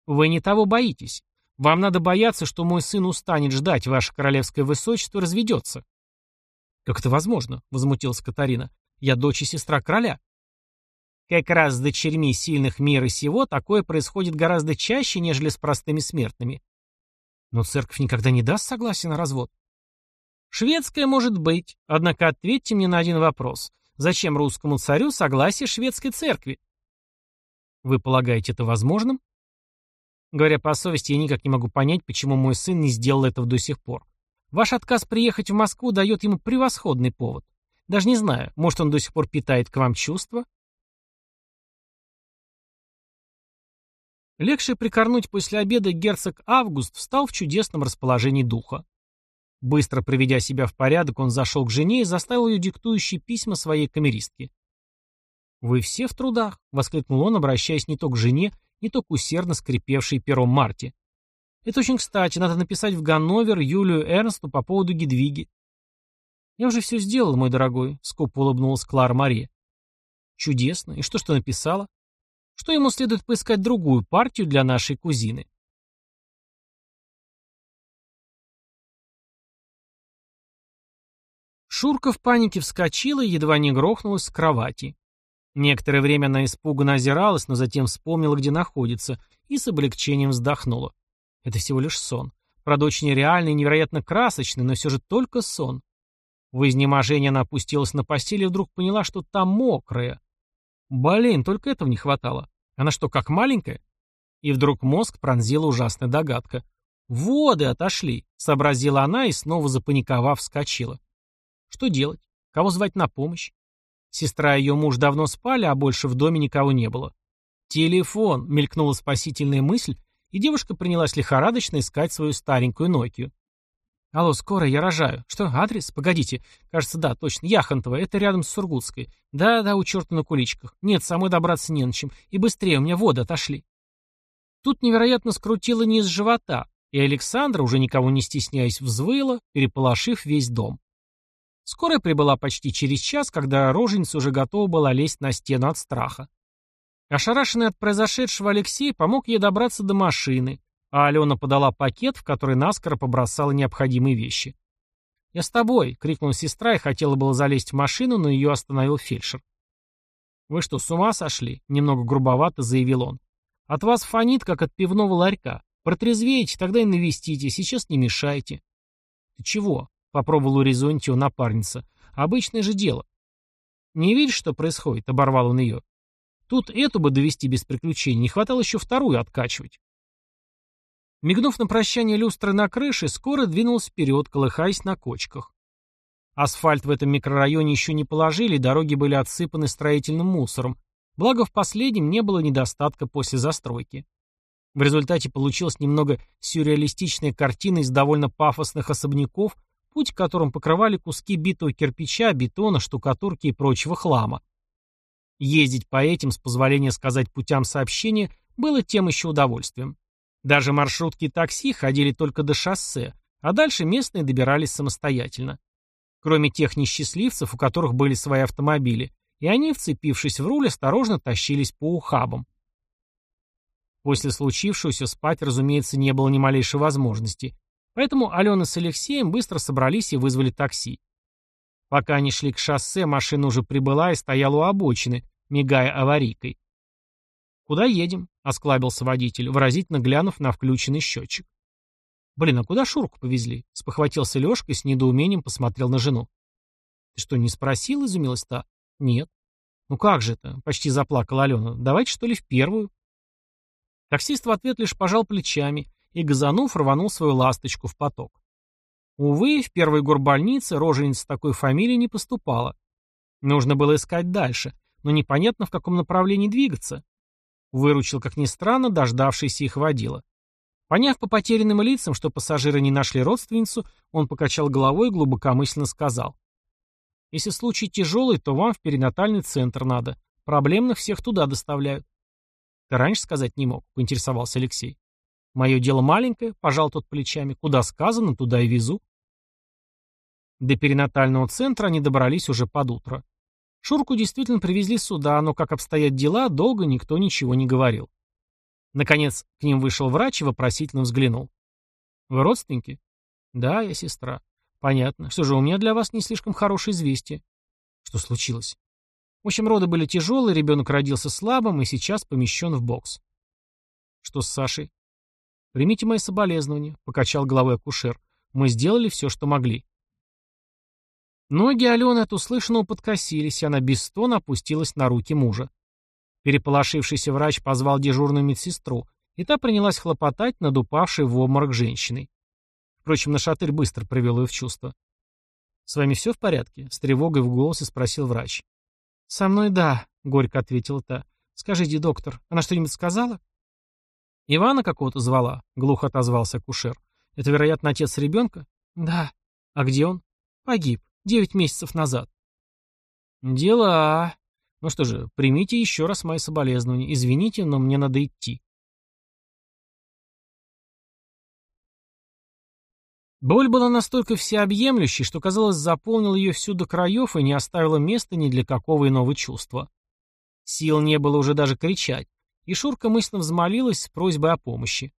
Вы не того боитесь. Вам надо бояться, что мой сын устанет ждать, ваше королевское высочество разведется. Как это возможно? Возмутилась Катарина. Я дочь и сестра короля. Как раз с дочерьми сильных мира сего такое происходит гораздо чаще, нежели с простыми смертными. Но церковь никогда не даст согласия на развод. Шведская может быть, однако ответьте мне на один вопрос. Зачем русскому царю согласие шведской церкви? Вы полагаете это возможным? Говоря по совести, я никак не могу понять, почему мой сын не сделал этого до сих пор. Ваш отказ приехать в Москву дает ему превосходный повод. Даже не знаю, может, он до сих пор питает к вам чувства? Легче прикорнуть после обеда герцог Август встал в чудесном расположении духа. Быстро приведя себя в порядок, он зашел к жене и заставил ее диктующие письма своей камеристке. «Вы все в трудах», — воскликнул он, обращаясь не то к жене, не то к усердно скрипевшей пером Марте. «Это очень кстати, надо написать в Ганновер Юлию Эрнсту по поводу Гедвиги». «Я уже все сделал, мой дорогой», — скупо улыбнулась Клара Мария. «Чудесно. И что ж ты написала?» «Что ему следует поискать другую партию для нашей кузины». Шурка в панике вскочила и едва не грохнулась с кровати. Некоторое время она испуганно озиралась, но затем вспомнила, где находится, и с облегчением вздохнула. Это всего лишь сон. Правда, очень реальный и невероятно красочный, но все же только сон. В изнеможении она опустилась на постель и вдруг поняла, что там мокрая. Блин, только этого не хватало. Она что, как маленькая? И вдруг мозг пронзила ужасная догадка. «Воды отошли», — сообразила она и снова запаниковав вскочила. Что делать? Кого звать на помощь? Сестра и ее муж давно спали, а больше в доме никого не было. «Телефон!» — мелькнула спасительная мысль, и девушка принялась лихорадочно искать свою старенькую Нокию. «Алло, скоро, я рожаю. Что, адрес? Погодите. Кажется, да, точно. Яхонтово. Это рядом с Сургутской. Да-да, у черта на куличках. Нет, самой добраться не на чем. И быстрее, у меня воды отошли». Тут невероятно скрутило низ живота, и Александра, уже никого не стесняясь, взвыла, переполошив весь дом. Скорая прибыла почти через час, когда роженица уже готова была лезть на стену от страха. Ошарашенный от произошедшего Алексей помог ей добраться до машины, а Алена подала пакет, в который наскоро побросала необходимые вещи. «Я с тобой!» — крикнула сестра и хотела было залезть в машину, но ее остановил фельдшер. «Вы что, с ума сошли?» — немного грубовато заявил он. «От вас фонит, как от пивного ларька. Протрезвеете, тогда и навестите, сейчас не мешайте». «Ты чего?» Попробовал урезонить его напарница. Обычное же дело. Не видишь, что происходит? Оборвал он ее. Тут эту бы довести без приключений, не хватало еще вторую откачивать. Мигнув на прощание люстры на крыше, скоро двинулся вперед, колыхаясь на кочках. Асфальт в этом микрорайоне еще не положили, дороги были отсыпаны строительным мусором, благо в последнем не было недостатка после застройки. В результате получилась немного сюрреалистичная картина из довольно пафосных особняков путь к которым покрывали куски битого кирпича, бетона, штукатурки и прочего хлама. Ездить по этим, с позволения сказать, путям сообщения, было тем еще удовольствием. Даже маршрутки такси ходили только до шоссе, а дальше местные добирались самостоятельно. Кроме тех несчастливцев, у которых были свои автомобили, и они, вцепившись в руль, осторожно тащились по ухабам. После случившегося спать, разумеется, не было ни малейшей возможности, Поэтому Алена с Алексеем быстро собрались и вызвали такси. Пока они шли к шоссе, машина уже прибыла и стояла у обочины, мигая аварийкой. «Куда едем?» — осклабился водитель, выразительно глянув на включенный счетчик. «Блин, а куда Шурку повезли?» — спохватился Лешка и с недоумением посмотрел на жену. «Ты что, не спросил?» — изумилась та. «Нет». «Ну как же это?» — почти заплакала Алена. «Давайте, что ли, в первую?» Таксист в ответ лишь пожал плечами и, газанув, рванул свою ласточку в поток. Увы, в первой горбольнице роженица такой фамилии не поступала. Нужно было искать дальше, но непонятно, в каком направлении двигаться. Выручил, как ни странно, дождавшийся их водила. Поняв по потерянным лицам, что пассажиры не нашли родственницу, он покачал головой и глубокомысленно сказал. «Если случай тяжелый, то вам в перинатальный центр надо. Проблемных всех туда доставляют». «Ты раньше сказать не мог», — поинтересовался Алексей. «Мое дело маленькое», — пожал тот плечами. «Куда сказано, туда и везу». До перинатального центра они добрались уже под утро. Шурку действительно привезли сюда, но как обстоят дела, долго никто ничего не говорил. Наконец, к ним вышел врач и вопросительно взглянул. «Вы родственники?» «Да, я сестра». «Понятно. Что же, у меня для вас не слишком хорошее известие». «Что случилось?» В общем, роды были тяжелые, ребенок родился слабым и сейчас помещен в бокс. «Что с Сашей?» «Примите мои соболезнования», — покачал головой акушер. «Мы сделали все, что могли». Ноги Алены от услышанного подкосились, и она без стона опустилась на руки мужа. Переполошившийся врач позвал дежурную медсестру, и та принялась хлопотать над упавшей в обморок женщиной. Впрочем, нашатырь быстро привел ее в чувство. «С вами все в порядке?» — с тревогой в голосе спросил врач. «Со мной да», — горько ответила та. «Скажите, доктор, она что-нибудь сказала?» «Ивана какого-то звала», — глухо отозвался акушер. «Это, вероятно, отец ребенка?» «Да». «А где он?» «Погиб. Девять месяцев назад». «Дела. Ну что же, примите еще раз мои соболезнования. Извините, но мне надо идти. Боль была настолько всеобъемлющей, что, казалось, заполнила ее всю до краев и не оставила места ни для какого иного чувства. Сил не было уже даже кричать, и Шурка мысленно взмолилась с просьбой о помощи.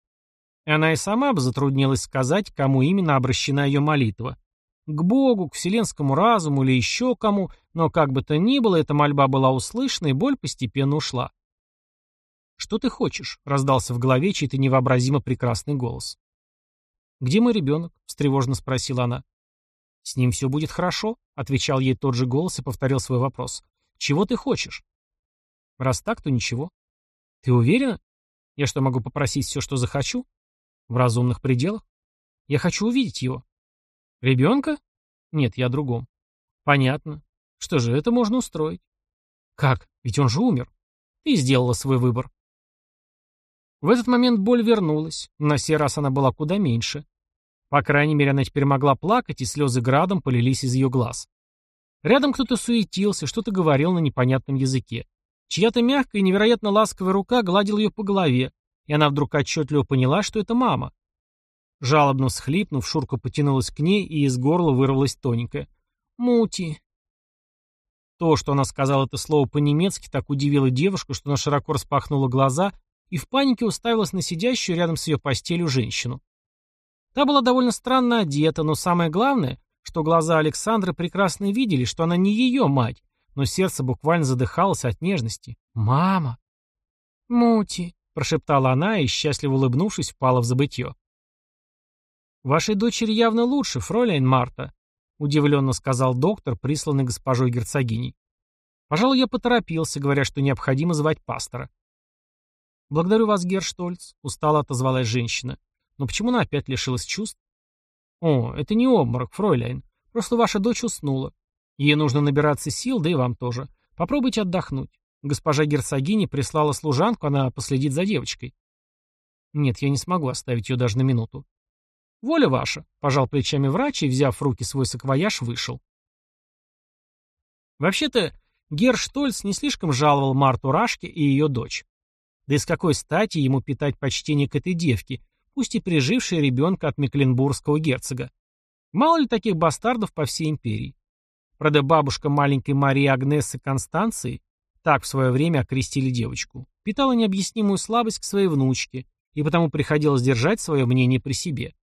Она и сама бы затруднилась сказать, кому именно обращена ее молитва. К Богу, к вселенскому разуму или еще кому, но как бы то ни было, эта мольба была услышана, и боль постепенно ушла. «Что ты хочешь?» — раздался в голове чей-то невообразимо прекрасный голос. «Где мой ребенок?» — встревоженно спросила она. «С ним все будет хорошо», — отвечал ей тот же голос и повторил свой вопрос. «Чего ты хочешь?» «Раз так, то ничего». «Ты уверена? Я что, могу попросить все, что захочу?» «В разумных пределах?» «Я хочу увидеть его». Ребенка? Нет, я о другом. Понятно. Что же, это можно устроить. Как? Ведь он же умер. Ты сделала свой выбор. В этот момент боль вернулась. На сей раз она была куда меньше. По крайней мере, она теперь могла плакать, и слезы градом полились из ее глаз. Рядом кто-то суетился, что-то говорил на непонятном языке. Чья-то мягкая и невероятно ласковая рука гладила ее по голове, и она вдруг отчетливо поняла, что это мама. Жалобно всхлипнув, Шурка потянулась к ней, и из горла вырвалось тоненькое. «Мути». То, что она сказала это слово по-немецки, так удивило девушку, что она широко распахнула глаза и в панике уставилась на сидящую рядом с ее постелью женщину. Та была довольно странно одета, но самое главное, что глаза Александры прекрасно видели, что она не ее мать, но сердце буквально задыхалось от нежности. «Мама!» «Мути!» — прошептала она и, счастливо улыбнувшись, впала в забытье. «Вашей дочери явно лучше, фройляйн Марта», — удивленно сказал доктор, присланный госпожой герцогиней. Пожалуй, я поторопился, говоря, что необходимо звать пастора. «Благодарю вас, Герштольц», — устало отозвалась женщина. «Но почему она опять лишилась чувств?» «О, это не обморок, фройляйн. Просто ваша дочь уснула. Ей нужно набираться сил, да и вам тоже. Попробуйте отдохнуть. Госпожа герцогиня прислала служанку, она последит за девочкой». «Нет, я не смогу оставить ее даже на минуту. «Воля ваша», — пожал плечами врач и, взяв в руки свой саквояж, вышел. Вообще-то, Гер Штольц не слишком жаловал Марту Рашке и ее дочь. Да и с какой стати ему питать почтение к этой девке, пусть и прижившей ребенка от мекленбургского герцога? Мало ли таких бастардов по всей империи. Правда, бабушка маленькой Марии Агнессы Констанции, так в свое время окрестили девочку, питала необъяснимую слабость к своей внучке, и потому приходилось держать свое мнение при себе.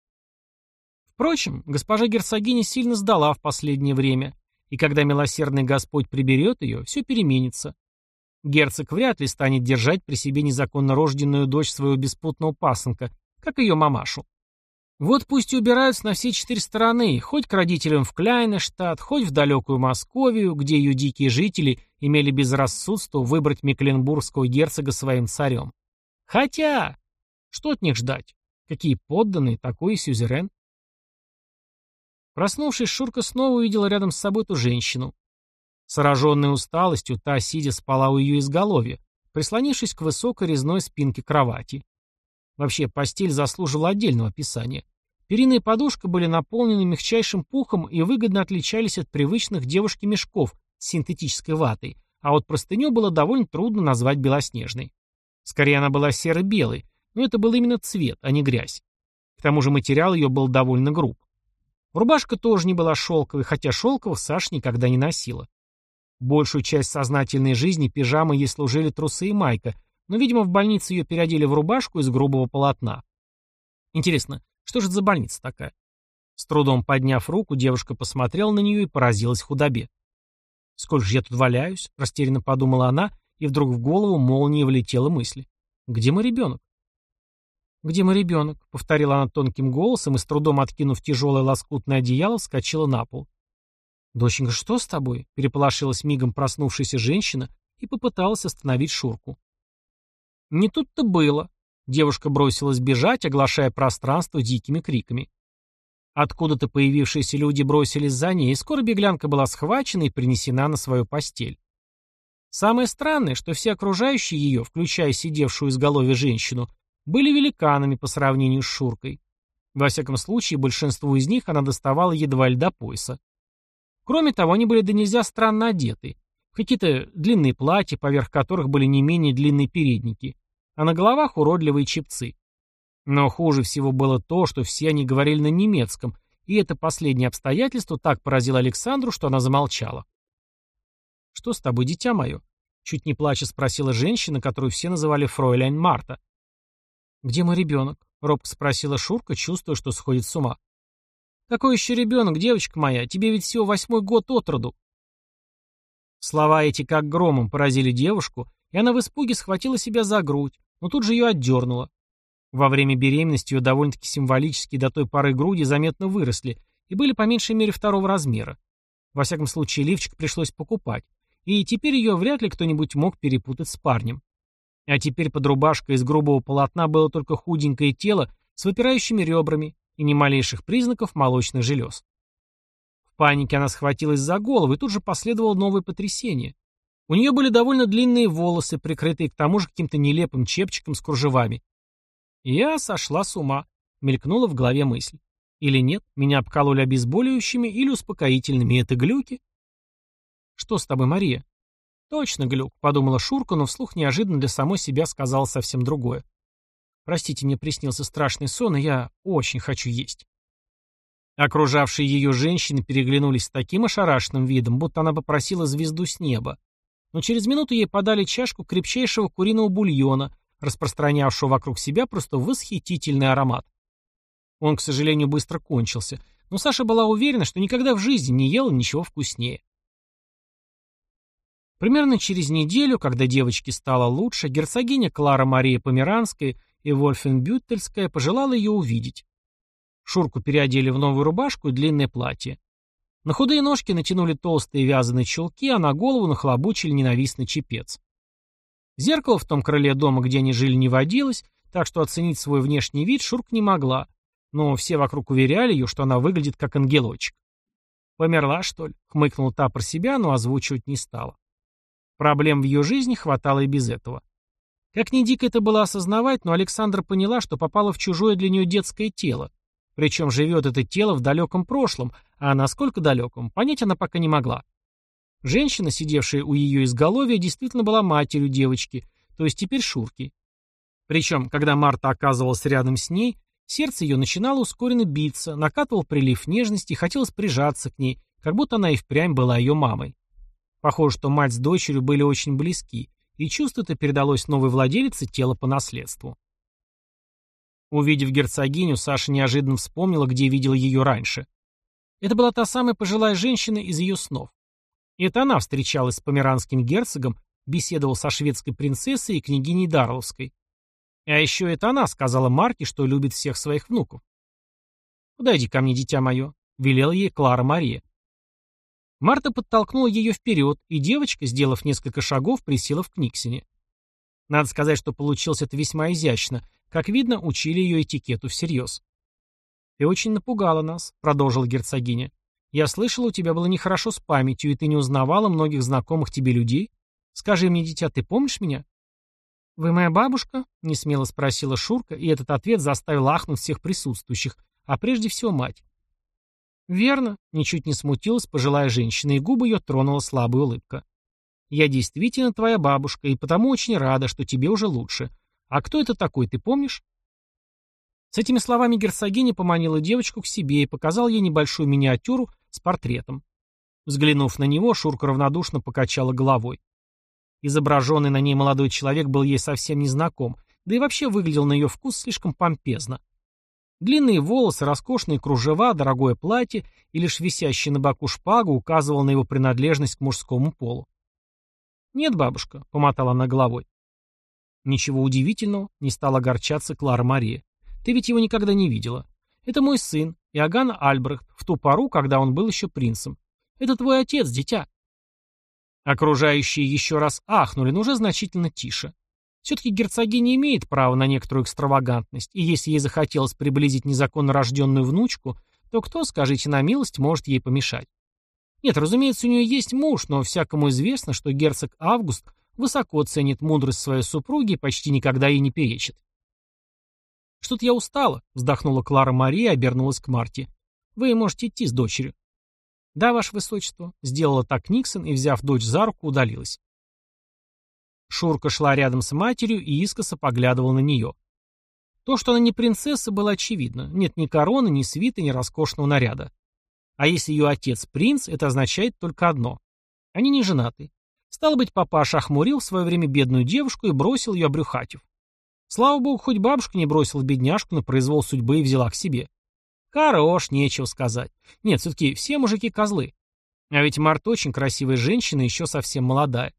Впрочем, госпожа герцогиня сильно сдала в последнее время, и когда милосердный Господь приберет ее, все переменится. Герцог вряд ли станет держать при себе незаконно рожденную дочь своего беспутного пасынка, как ее мамашу. Вот пусть и убираются на все четыре стороны, хоть к родителям в Кляйнештадт, хоть в далекую Московию, где ее дикие жители имели безрассудство выбрать Мекленбургского герцога своим царем. Хотя, что от них ждать? Какие подданные, такой и сюзерен. Проснувшись, Шурка снова увидела рядом с собой ту женщину. Сраженная усталостью, та, сидя, спала у ее изголовья, прислонившись к высокой резной спинке кровати. Вообще, постель заслужила отдельного описания. Перина и подушка были наполнены мягчайшим пухом и выгодно отличались от привычных девушке мешков с синтетической ватой, а вот простыню было довольно трудно назвать белоснежной. Скорее, она была серо-белой, но это был именно цвет, а не грязь. К тому же материал ее был довольно груб. Рубашка тоже не была шелковой, хотя шелковых Саша никогда не носила. Большую часть сознательной жизни пижамы ей служили трусы и майка, но, видимо, в больнице ее переодели в рубашку из грубого полотна. Интересно, что же это за больница такая? С трудом подняв руку, девушка посмотрела на нее и поразилась худобе. «Сколько же я тут валяюсь?» — растерянно подумала она, и вдруг в голову молнией влетела мысль. «Где мой ребенок?» «Где мой ребенок?» — повторила она тонким голосом и, с трудом откинув тяжелое лоскутное одеяло, вскочила на пол. «Доченька, что с тобой?» — переполошилась мигом проснувшаяся женщина и попыталась остановить Шурку. Не тут-то было. Девушка бросилась бежать, оглашая пространство дикими криками. Откуда-то появившиеся люди бросились за ней, и скоро беглянка была схвачена и принесена на свою постель. Самое странное, что все окружающие ее, включая сидевшую изголовье женщину, были великанами по сравнению с Шуркой. Во всяком случае, большинству из них она доставала едва ли до пояса. Кроме того, они были до нельзя странно одеты. Какие-то длинные платья, поверх которых были не менее длинные передники, а на головах уродливые чепцы. Но хуже всего было то, что все они говорили на немецком, и это последнее обстоятельство так поразило Александру, что она замолчала. «Что с тобой, дитя мое?» — чуть не плача спросила женщина, которую все называли фройляйн Марта. «Где мой ребенок?» — робко спросила Шурка, чувствуя, что сходит с ума. «Какой еще ребенок, девочка моя? Тебе ведь всего восьмой год от роду. Слова эти как громом поразили девушку, и она в испуге схватила себя за грудь, но тут же ее отдернула. Во время беременности ее довольно-таки символические до той поры груди заметно выросли и были по меньшей мере второго размера. Во всяком случае, лифчик пришлось покупать, и теперь ее вряд ли кто-нибудь мог перепутать с парнем. А теперь под рубашкой из грубого полотна было только худенькое тело с выпирающими ребрами и ни малейших признаков молочных желез панике она схватилась за голову, и тут же последовало новое потрясение. У нее были довольно длинные волосы, прикрытые к тому же каким-то нелепым чепчиком с кружевами. Я сошла с ума, мелькнула в голове мысль. Или нет, меня обкололи обезболивающими или успокоительными, это глюки? Что с тобой, Мария? Точно глюк, подумала Шурка, но вслух неожиданно для самой себя сказала совсем другое. Простите, мне приснился страшный сон, и я очень хочу есть. Окружавшие ее женщины переглянулись с таким ошарашенным видом, будто она попросила звезду с неба. Но через минуту ей подали чашку крепчайшего куриного бульона, распространявшего вокруг себя просто восхитительный аромат. Он, к сожалению, быстро кончился, но Саша была уверена, что никогда в жизни не ела ничего вкуснее. Примерно через неделю, когда девочке стало лучше, герцогиня Клара Мария Померанская и Вольфенбюттельская пожелала ее увидеть. Шурку переодели в новую рубашку и длинное платье. На худые ножки натянули толстые вязаные чулки, а на голову нахлобучили ненавистный чепец. Зеркало в том крыле дома, где они жили, не водилось, так что оценить свой внешний вид Шурка не могла, но все вокруг уверяли ее, что она выглядит как ангелочек. «Померла, что ли?» — хмыкнула та про себя, но озвучивать не стала. Проблем в ее жизни хватало и без этого. Как ни дико это было осознавать, но Александра поняла, что попала в чужое для нее детское тело, причем живет это тело в далеком прошлом, а насколько далеком, понять она пока не могла. Женщина, сидевшая у ее изголовья, действительно была матерью девочки, то есть теперь Шурки. Причем, когда Марта оказывалась рядом с ней, сердце ее начинало ускоренно биться, накатывал прилив нежности хотелось прижаться к ней, как будто она и впрямь была ее мамой. Похоже, что мать с дочерью были очень близки, и чувство это передалось новой владелице тела по наследству. Увидев герцогиню, Саша неожиданно вспомнила, где видела ее раньше. Это была та самая пожилая женщина из ее снов. И это она встречалась с померанским герцогом, беседовал со шведской принцессой и княгиней Дарловской. А еще это она сказала Марке, что любит всех своих внуков. «Подойди ко мне, дитя мое», — велела ей Клара Мария. Марта подтолкнула ее вперед, и девочка, сделав несколько шагов, присела в Книксине. Надо сказать, что получилось это весьма изящно. Как видно, учили ее этикету всерьез. «Ты очень напугала нас», — продолжила герцогиня. «Я слышала, у тебя было нехорошо с памятью, и ты не узнавала многих знакомых тебе людей. Скажи мне, дитя, ты помнишь меня?» «Вы моя бабушка?» — несмело спросила Шурка, и этот ответ заставил ахнуть всех присутствующих, а прежде всего мать. «Верно», — ничуть не смутилась пожилая женщина, и губы ее тронула слабая улыбка. «Я действительно твоя бабушка, и потому очень рада, что тебе уже лучше. А кто это такой, ты помнишь?» С этими словами герцогиня поманила девочку к себе и показала ей небольшую миниатюру с портретом. Взглянув на него, Шурка равнодушно покачала головой. Изображенный на ней молодой человек был ей совсем не знаком, да и вообще выглядел на ее вкус слишком помпезно. Длинные волосы, роскошные кружева, дорогое платье и лишь висящий на боку шпагу указывал на его принадлежность к мужскому полу. «Нет, бабушка», — помотала она головой. «Ничего удивительного», — не стала огорчаться Клара Мария. «Ты ведь его никогда не видела. Это мой сын, Иоганн Альбрехт, в ту пору, когда он был еще принцем. Это твой отец, дитя». Окружающие еще раз ахнули, но уже значительно тише. Все-таки герцогиня имеет право на некоторую экстравагантность, и если ей захотелось приблизить незаконно рожденную внучку, то кто, скажите на милость, может ей помешать? Нет, разумеется, у нее есть муж, но всякому известно, что герцог Август высоко ценит мудрость своей супруги и почти никогда ей не перечит. «Что-то я устала», — вздохнула Клара Мария и обернулась к Марте. «Вы можете идти с дочерью». «Да, ваше высочество», — сделала так Никсон и, взяв дочь за руку, удалилась. Шурка шла рядом с матерью и искоса поглядывал на нее. То, что она не принцесса, было очевидно. Нет ни короны, ни свиты, ни роскошного наряда. А если ее отец принц, это означает только одно. Они не женаты. Стало быть, папаша охмурил в свое время бедную девушку и бросил ее обрюхатив. Слава богу, хоть бабушка не бросила бедняжку на произвол судьбы и взяла к себе. Хорош, нечего сказать. Нет, все-таки все мужики козлы. А ведь Марта очень красивая женщина, еще совсем молодая.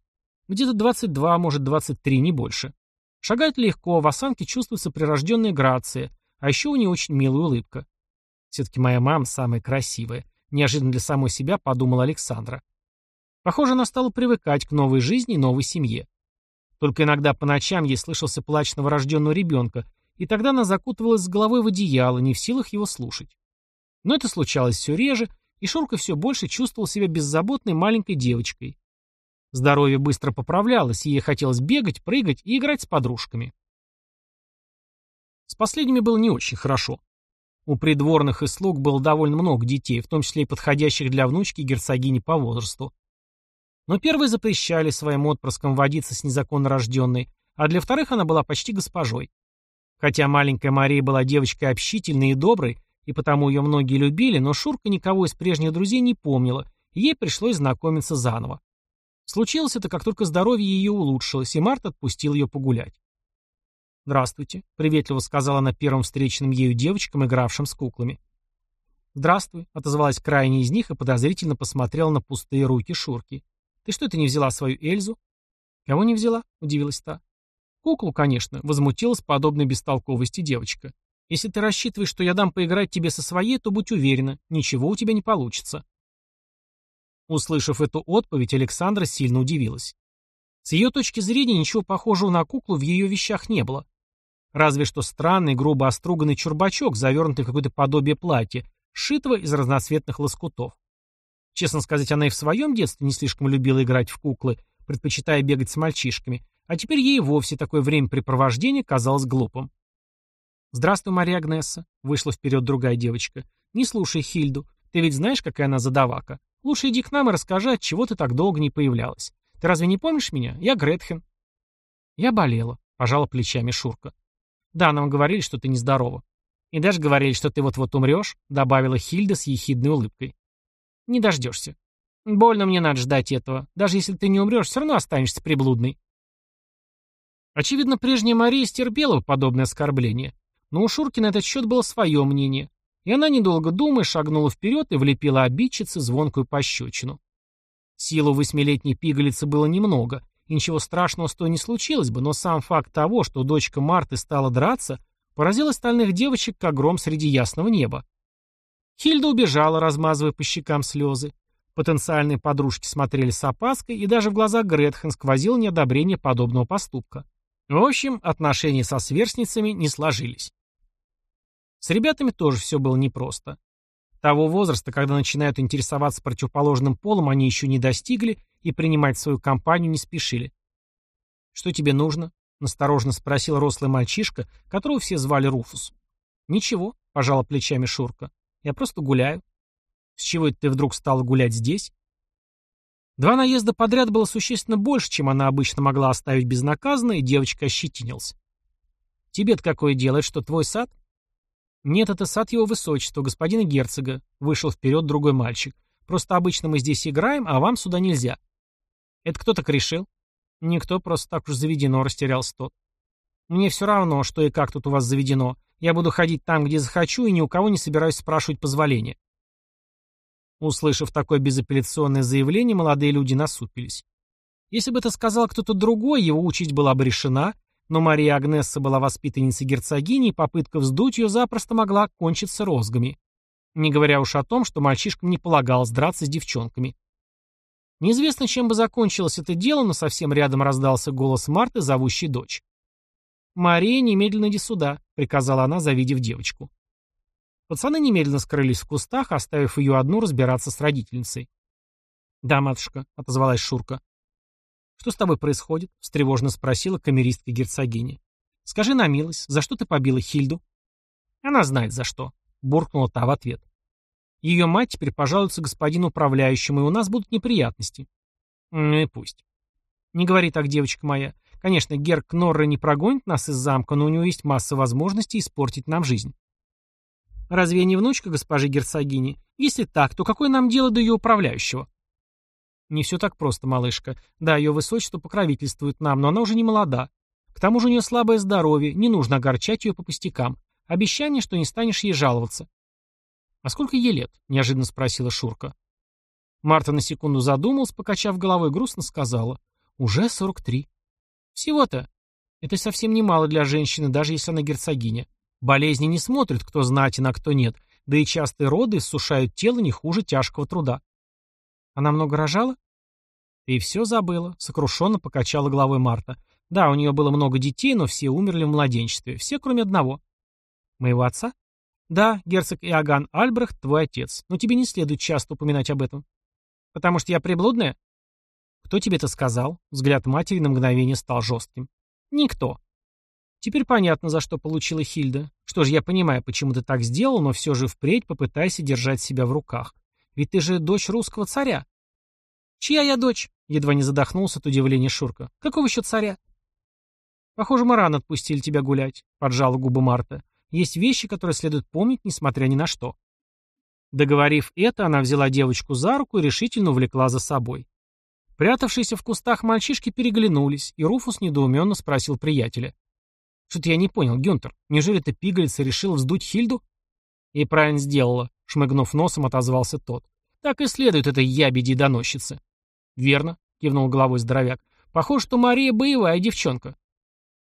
Где-то 22, может 23, не больше. Шагает легко, в осанке чувствуется прирожденная грация, а еще у нее очень милая улыбка. Все-таки моя мама самая красивая. Неожиданно для самой себя подумала Александра. Похоже, она стала привыкать к новой жизни и новой семье. Только иногда по ночам ей слышался плач новорожденного ребенка, и тогда она закутывалась с головой в одеяло, не в силах его слушать. Но это случалось все реже, и Шурка все больше чувствовал себя беззаботной маленькой девочкой. Здоровье быстро поправлялось, и ей хотелось бегать, прыгать и играть с подружками. С последними было не очень хорошо. У придворных и слуг было довольно много детей, в том числе и подходящих для внучки герцогини по возрасту. Но первые запрещали своим отпрыскам водиться с незаконно рожденной, а для вторых она была почти госпожой. Хотя маленькая Мария была девочкой общительной и доброй, и потому ее многие любили, но Шурка никого из прежних друзей не помнила, и ей пришлось знакомиться заново. Случилось это, как только здоровье ее улучшилось, и Март отпустил ее погулять. «Здравствуйте», — приветливо сказала она первым встреченным ею девочкам, игравшим с куклами. «Здравствуй», — отозвалась крайняя из них и подозрительно посмотрела на пустые руки Шурки. «Ты что, это не взяла свою Эльзу?» «Кого не взяла?» — удивилась та. «Куклу, конечно», — возмутилась подобной бестолковости девочка. «Если ты рассчитываешь, что я дам поиграть тебе со своей, то будь уверена, ничего у тебя не получится». Услышав эту отповедь, Александра сильно удивилась. С ее точки зрения ничего похожего на куклу в ее вещах не было. Разве что странный, грубо оструганный чурбачок, завернутый в какое-то подобие платья, сшитого из разноцветных лоскутов. Честно сказать, она и в своем детстве не слишком любила играть в куклы, предпочитая бегать с мальчишками, а теперь ей вовсе такое времяпрепровождение казалось глупым. «Здравствуй, Мария Агнесса», — вышла вперед другая девочка. «Не слушай Хильду. Ты ведь знаешь, какая она задавака? Лучше иди к нам и расскажи, от чего ты так долго не появлялась. Ты разве не помнишь меня? Я Гретхен. Я болела, пожала плечами Шурка. Да, нам говорили, что ты нездорова. И даже говорили, что ты вот-вот умрешь, добавила Хильда с ехидной улыбкой. Не дождешься. Больно мне надо ждать этого. Даже если ты не умрешь, все равно останешься приблудной. Очевидно, прежняя Мария стерпела подобное оскорбление. Но у Шурки на этот счет было свое мнение. И она, недолго думая, шагнула вперед и влепила обидчице звонкую пощечину. Силу восьмилетней пигалицы было немного, и ничего страшного с той не случилось бы, но сам факт того, что дочка Марты стала драться, поразил остальных девочек как гром среди ясного неба. Хильда убежала, размазывая по щекам слезы. Потенциальные подружки смотрели с опаской, и даже в глазах Гретхен сквозило неодобрение подобного поступка. В общем, отношения со сверстницами не сложились. С ребятами тоже все было непросто. Того возраста, когда начинают интересоваться противоположным полом, они еще не достигли и принимать свою компанию не спешили. «Что тебе нужно?» — насторожно спросил рослый мальчишка, которого все звали Руфус. «Ничего», — пожала плечами Шурка. «Я просто гуляю». «С чего это ты вдруг стала гулять здесь?» Два наезда подряд было существенно больше, чем она обычно могла оставить безнаказанно, и девочка ощетинилась. «Тебе-то какое дело? Что, твой сад?» «Нет, это сад его высочества, господина герцога», — вышел вперед другой мальчик. «Просто обычно мы здесь играем, а вам сюда нельзя». «Это кто так решил?» «Никто, просто так уж заведено», — растерялся тот. «Мне все равно, что и как тут у вас заведено. Я буду ходить там, где захочу, и ни у кого не собираюсь спрашивать позволения». Услышав такое безапелляционное заявление, молодые люди насупились. Если бы это сказал кто-то другой, его участь была бы решена, но Мария Агнесса была воспитанницей герцогини, и попытка вздуть ее запросто могла кончиться розгами. Не говоря уж о том, что мальчишкам не полагалось драться с девчонками. Неизвестно, чем бы закончилось это дело, но совсем рядом раздался голос Марты, зовущей дочь. «Мария, немедленно иди сюда», — приказала она, завидев девочку. Пацаны немедленно скрылись в кустах, оставив ее одну разбираться с родительницей. «Да, матушка», — отозвалась Шурка. «Что с тобой происходит?» — встревожно спросила камеристка герцогини. «Скажи на милость, за что ты побила Хильду?» «Она знает, за что», — буркнула та в ответ. «Ее мать теперь пожалуется господину управляющему, и у нас будут неприятности». «Ну и пусть». «Не говори так, девочка моя. Конечно, Герк Норра не прогонит нас из замка, но у него есть масса возможностей испортить нам жизнь». «Разве я не внучка госпожи герцогини? Если так, то какое нам дело до ее управляющего?» Не все так просто, малышка. Да, ее высочество покровительствует нам, но она уже не молода. К тому же у нее слабое здоровье, не нужно огорчать ее по пустякам. Обещание, что не станешь ей жаловаться. «А сколько ей лет?» — неожиданно спросила Шурка. Марта на секунду задумалась, покачав головой, грустно сказала. «Уже сорок три». «Всего-то. Это совсем немало для женщины, даже если она герцогиня. Болезни не смотрят, кто знатен, а кто нет, да и частые роды иссушают тело не хуже тяжкого труда. Она много рожала? И все забыла, сокрушенно покачала головой Марта. Да, у нее было много детей, но все умерли в младенчестве. Все, кроме одного. Моего отца? Да, герцог Иоганн Альбрехт, твой отец. Но тебе не следует часто упоминать об этом. Потому что я приблудная? Кто тебе это сказал? Взгляд матери на мгновение стал жестким. Никто. Теперь понятно, за что получила Хильда. Что ж, я понимаю, почему ты так сделал, но все же впредь попытайся держать себя в руках. Ведь ты же дочь русского царя. Чья я дочь? Едва не задохнулся от удивления Шурка. Какого еще царя? Похоже, мы рано отпустили тебя гулять, поджала губы Марта. Есть вещи, которые следует помнить, несмотря ни на что. Договорив это, она взяла девочку за руку и решительно увлекла за собой. Прятавшиеся в кустах мальчишки переглянулись, и Руфус недоуменно спросил приятеля. «Что-то я не понял, Гюнтер, неужели ты пигалица решила вздуть Хильду?» «И правильно сделала», — шмыгнув носом, отозвался тот. «Так и следует этой ябеди доносчице». «Верно», — кивнул головой здоровяк. «Похоже, что Мария боевая девчонка».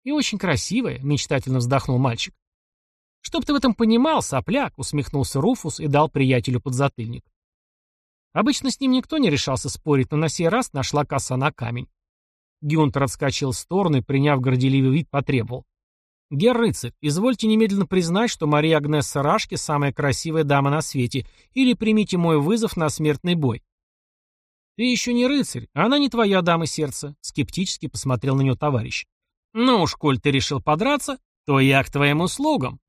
«И очень красивая», — мечтательно вздохнул мальчик. «Чтоб ты в этом понимал, сопляк», — усмехнулся Руфус и дал приятелю подзатыльник. Обычно с ним никто не решался спорить, но на сей раз нашла коса на камень. Гюнтер отскочил в сторону и, приняв горделивый вид, потребовал. «Гер-рыцарь, извольте немедленно признать, что Мария Агнесса Рашки самая красивая дама на свете, или примите мой вызов на смертный бой». «Ты еще не рыцарь, а она не твоя дама сердца», — скептически посмотрел на нее товарищ. «Ну уж, коль ты решил подраться, то я к твоим услугам».